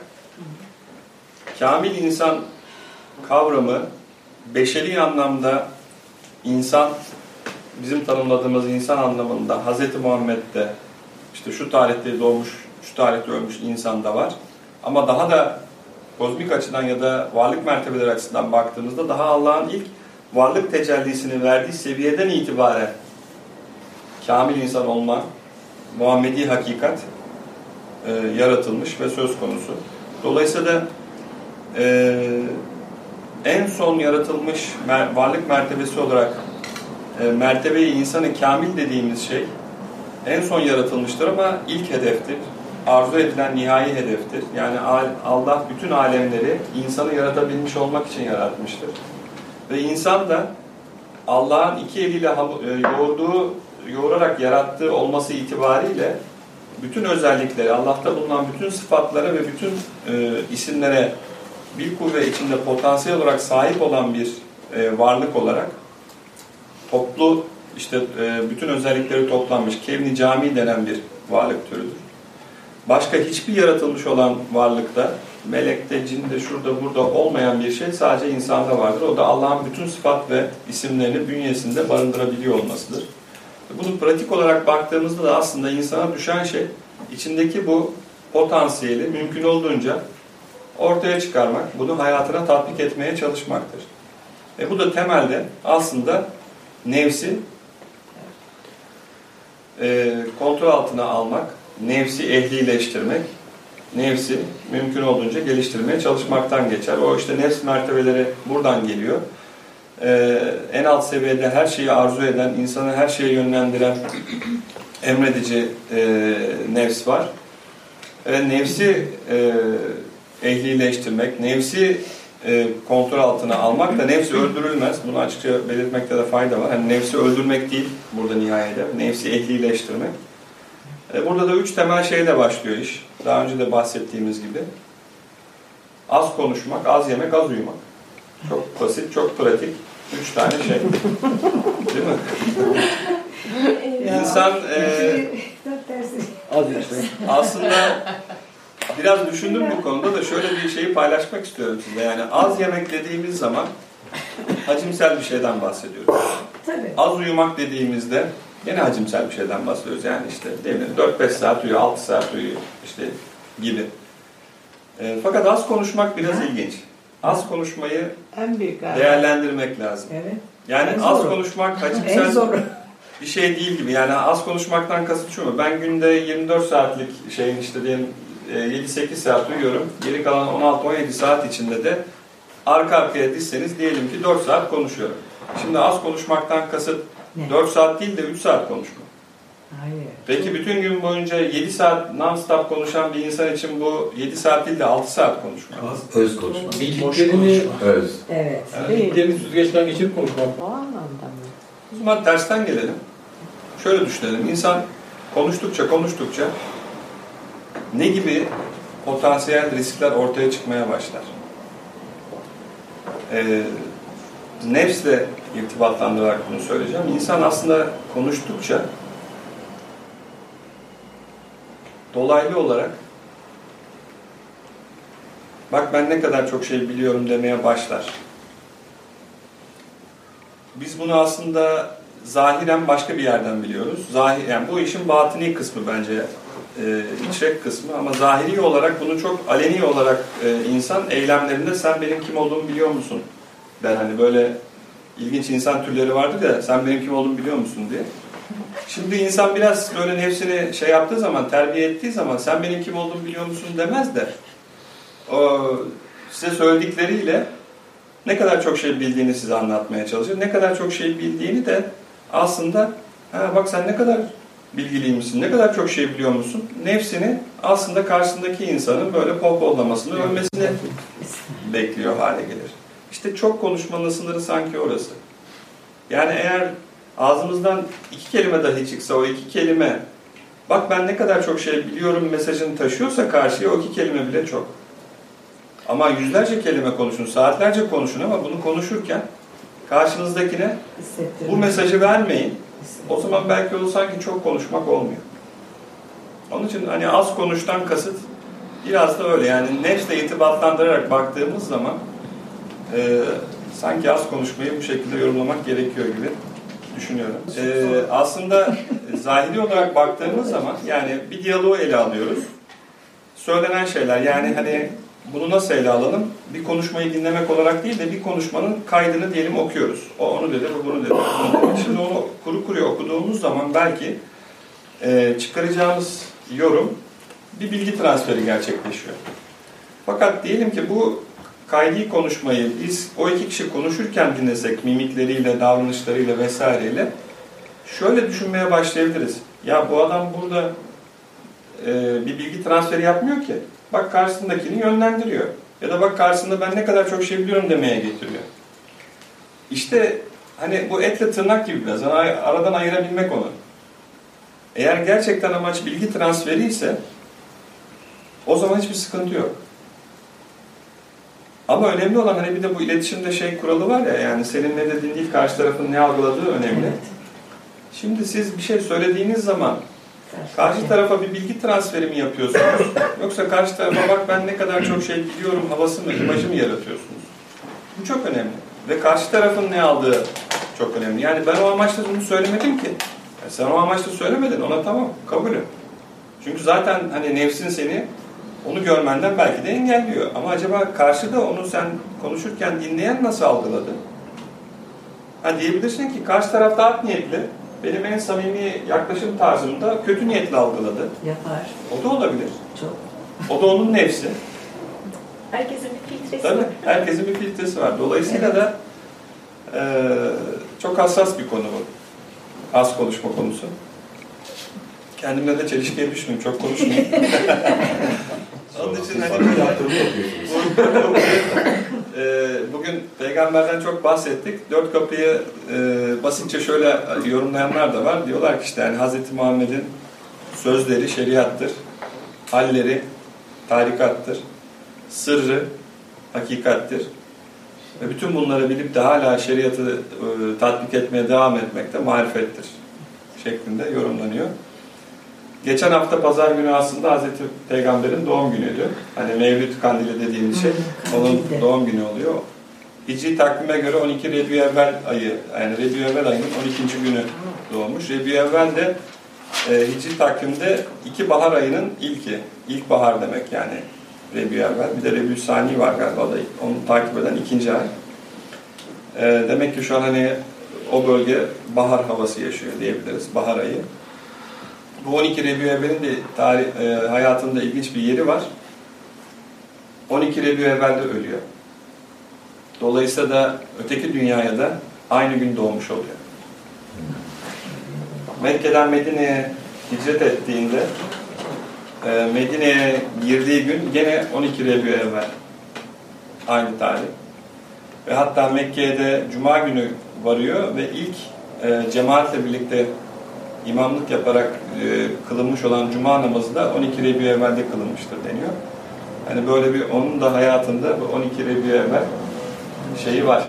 A: kamil insan kavramı beşeri anlamda insan bizim tanımladığımız insan anlamında Hz. Muhammed'de işte şu tarihte doğmuş, şu tarihte ölmüş insan da var. Ama daha da kozmik açıdan ya da varlık mertebeleri açısından baktığımızda daha Allah'ın ilk varlık tecellisini verdiği seviyeden itibaren kamil insan olma, Muhammedi hakikat e, yaratılmış ve söz konusu. Dolayısıyla e, en son yaratılmış mer varlık mertebesi olarak e, mertebeyi insanı kamil dediğimiz şey en son yaratılmıştır ama ilk hedeftir. Arzu edilen nihai hedeftir. Yani Allah bütün alemleri insanı yaratabilmiş olmak için yaratmıştır. Ve insan da Allah'ın iki eliyle e, yoğurduğu, yoğurarak yarattığı olması itibariyle bütün özellikleri, Allah'ta bulunan bütün sıfatlara ve bütün e, isimlere bir kuvve içinde potansiyel olarak sahip olan bir e, varlık olarak toplu işte e, bütün özellikleri toplanmış kevni cami denen bir varlık türüdür. Başka hiçbir yaratılmış olan varlıkta, melekte, cinde, şurada, burada olmayan bir şey sadece insanda vardır. O da Allah'ın bütün sıfat ve isimlerini bünyesinde barındırabiliyor olmasıdır. Bunu pratik olarak baktığımızda da aslında insana düşen şey içindeki bu potansiyeli mümkün olduğunca ortaya çıkarmak, bunu hayatına tatbik etmeye çalışmaktır. E bu da temelde aslında nefsi e, kontrol altına almak, nefsi ehlileştirmek, nefsi mümkün olduğunca geliştirmeye çalışmaktan geçer. O işte nefs mertebeleri buradan geliyor. Ee, en alt seviyede her şeyi arzu eden, insanı her şeye yönlendiren emredici e, nefs var. Ve nefsi e, ehlileştirmek, nefsi e, kontrol altına almak da nefsi öldürülmez. Bunu açıkça belirtmekte de fayda var. Yani nefsi öldürmek değil burada nihayede. Nefsi ehlileştirmek. E, burada da üç temel şeyle başlıyor iş. Daha önce de bahsettiğimiz gibi. Az konuşmak, az yemek, az uyumak. Çok basit, çok pratik. Üç tane şey. Değil mi? [LAUGHS] İnsan e, [LAUGHS]
C: Az işte.
A: aslında biraz düşündüm bu konuda da şöyle bir şeyi paylaşmak istiyorum size. Yani az yemek dediğimiz zaman hacimsel bir şeyden bahsediyoruz.
B: Tabii.
A: Az uyumak dediğimizde yine hacimsel bir şeyden bahsediyoruz. Yani işte değil mi? 4-5 saat uyuyor, 6 saat uyuyor işte gibi. E, fakat az konuşmak biraz ilginç. Az konuşmayı
D: En büyük
A: değerlendirmek lazım.
B: Evet.
A: Yani
B: En
A: az
B: zoru.
A: konuşmak [LAUGHS] hacimsel bir şey değil gibi. Yani az konuşmaktan kasıt şu mu? Ben günde 24 saatlik şeyin işte diyelim 7-8 saat uyuyorum. Geri kalan 16-17 saat içinde de arka arkaya dizseniz diyelim ki 4 saat konuşuyorum. Şimdi az konuşmaktan kasıt
B: Ne?
A: 4 saat değil de 3 saat konuşma.
B: Hayır.
A: Peki bütün gün boyunca 7 saat non-stop konuşan bir insan için bu 7 saat değil de 6 saat konuşma.
E: Öz konuşma.
C: Bildiklerini,
E: Öz.
B: Evet.
C: bildiklerini süzgeçten geçirip konuşmak.
D: O anlamda mı?
A: O zaman tersten gelelim. Şöyle düşünelim. İnsan konuştukça konuştukça ne gibi potansiyel riskler ortaya çıkmaya başlar? Ee, nefsle irtibatlandırarak bunu söyleyeceğim. İnsan aslında konuştukça dolaylı olarak bak ben ne kadar çok şey biliyorum demeye başlar. Biz bunu aslında zahiren başka bir yerden biliyoruz. Zahir, yani bu işin batini kısmı bence, e, içrek kısmı ama zahiri olarak bunu çok aleni olarak e, insan eylemlerinde sen benim kim olduğumu biliyor musun? Ben hani böyle ilginç insan türleri vardır ya sen benim kim olduğumu biliyor musun diye. Şimdi insan biraz böyle nefsini şey yaptığı zaman, terbiye ettiği zaman sen benim kim olduğumu biliyor musun demez de o size söyledikleriyle ne kadar çok şey bildiğini size anlatmaya çalışır. Ne kadar çok şey bildiğini de aslında ha bak sen ne kadar bilgiliymişsin, ne kadar çok şey biliyor musun? Nefsini aslında karşısındaki insanın böyle pohpollamasını, ölmesini bekliyor hale gelir. İşte çok konuşmanın sınırı sanki orası. Yani eğer ağzımızdan iki kelime dahi çıksa o iki kelime bak ben ne kadar çok şey biliyorum mesajını taşıyorsa karşıya o iki kelime bile çok. Ama yüzlerce kelime konuşun, saatlerce konuşun ama bunu konuşurken karşınızdakine bu mesajı vermeyin. O zaman belki o sanki çok konuşmak olmuyor. Onun için hani az konuştan kasıt biraz da öyle yani nefsle irtibatlandırarak baktığımız zaman e, sanki az konuşmayı bu şekilde yorumlamak gerekiyor gibi düşünüyorum. E, aslında zahiri olarak baktığımız zaman yani bir diyaloğu ele alıyoruz. Söylenen şeyler yani hani bunu nasıl ele alalım? Bir konuşmayı dinlemek olarak değil de bir konuşmanın kaydını diyelim okuyoruz. O onu dedi, bu bunu dedi. bunu [LAUGHS] dedi. Şimdi onu kuru kuruya okuduğumuz zaman belki e, çıkaracağımız yorum bir bilgi transferi gerçekleşiyor. Fakat diyelim ki bu kaydi konuşmayı biz o iki kişi konuşurken dinlesek mimikleriyle, davranışlarıyla vesaireyle şöyle düşünmeye başlayabiliriz. Ya bu adam burada e, bir bilgi transferi yapmıyor ki. Bak karşısındakini yönlendiriyor. Ya da bak karşısında ben ne kadar çok şey biliyorum demeye getiriyor. İşte hani bu etle tırnak gibi biraz. Hani aradan ayırabilmek onu. Eğer gerçekten amaç bilgi transferi ise o zaman hiçbir sıkıntı yok. Ama önemli olan hani bir de bu iletişimde şey kuralı var ya yani senin ne dediğin değil karşı tarafın ne algıladığı önemli. Şimdi siz bir şey söylediğiniz zaman karşı tarafa bir bilgi transferi mi yapıyorsunuz? Yoksa karşı tarafa bak ben ne kadar çok şey biliyorum havası mı, imajı mı yaratıyorsunuz? Bu çok önemli. Ve karşı tarafın ne aldığı çok önemli. Yani ben o amaçla bunu söylemedim ki. Ya sen o amaçla söylemedin ona tamam kabulüm. Çünkü zaten hani nefsin seni onu görmenden belki de engelliyor. Ama acaba karşıda onu sen konuşurken dinleyen nasıl algıladı? Ha diyebilirsin ki karşı tarafta art niyetli, benim en samimi yaklaşım tarzımda kötü niyetli algıladı.
B: Yapar.
A: O da olabilir.
B: Çok.
A: O da onun nefsi.
B: Herkesin bir filtresi
A: Tabii
B: var.
A: herkesin bir filtresi var. Dolayısıyla da eee, çok hassas bir konu bu. Az konuşma konusu. Kendimle de çelişkiye düşmeyeyim, çok konuşmayayım. [LAUGHS] Onun için hani
D: yaptırımı yapıyorsunuz. [LAUGHS]
A: Eee, bugün peygamberden çok bahsettik. Dört kapıyı eee, basitçe şöyle yorumlayanlar da var. Diyorlar ki işte yani Hz. Muhammed'in sözleri şeriattır, halleri tarikattır, sırrı hakikattir. Ve bütün bunları bilip de hala şeriatı eee, tatbik etmeye devam etmek de marifettir şeklinde yorumlanıyor. Geçen hafta pazar günü aslında Hazreti Peygamber'in doğum günüydü. Hani Mevlüt Kandili dediğimiz şey onun doğum günü oluyor. Hicri takvime göre 12 Rebiüevvel ayı, yani Rebiüevvel ayının 12. günü doğmuş. Rebiüevvel de e, Hicri takvimde iki bahar ayının ilki. İlk bahar demek yani Rebiüevvel. Bir de Rebiüsani var galiba da onu takip eden ikinci ay. E, demek ki şu an hani o bölge bahar havası yaşıyor diyebiliriz. Bahar ayı. Bu 12 Rebiüevvel'in de tarih, e, hayatında ilginç bir yeri var. 12 Rebiüevvel'de ölüyor. Dolayısıyla da öteki dünyaya da aynı gün doğmuş oluyor. Mekke'den Medine'ye hicret ettiğinde e, Medine'ye girdiği gün gene 12 Rebiüevvel. Aynı tarih. Ve hatta Mekke'ye de Cuma günü varıyor ve ilk e, cemaatle birlikte imamlık yaparak e, kılınmış olan Cuma namazı da 12 Rebiüevvel'de kılınmıştır deniyor. Yani böyle bir onun da hayatında bu 12 Rebiüevvel şeyi var.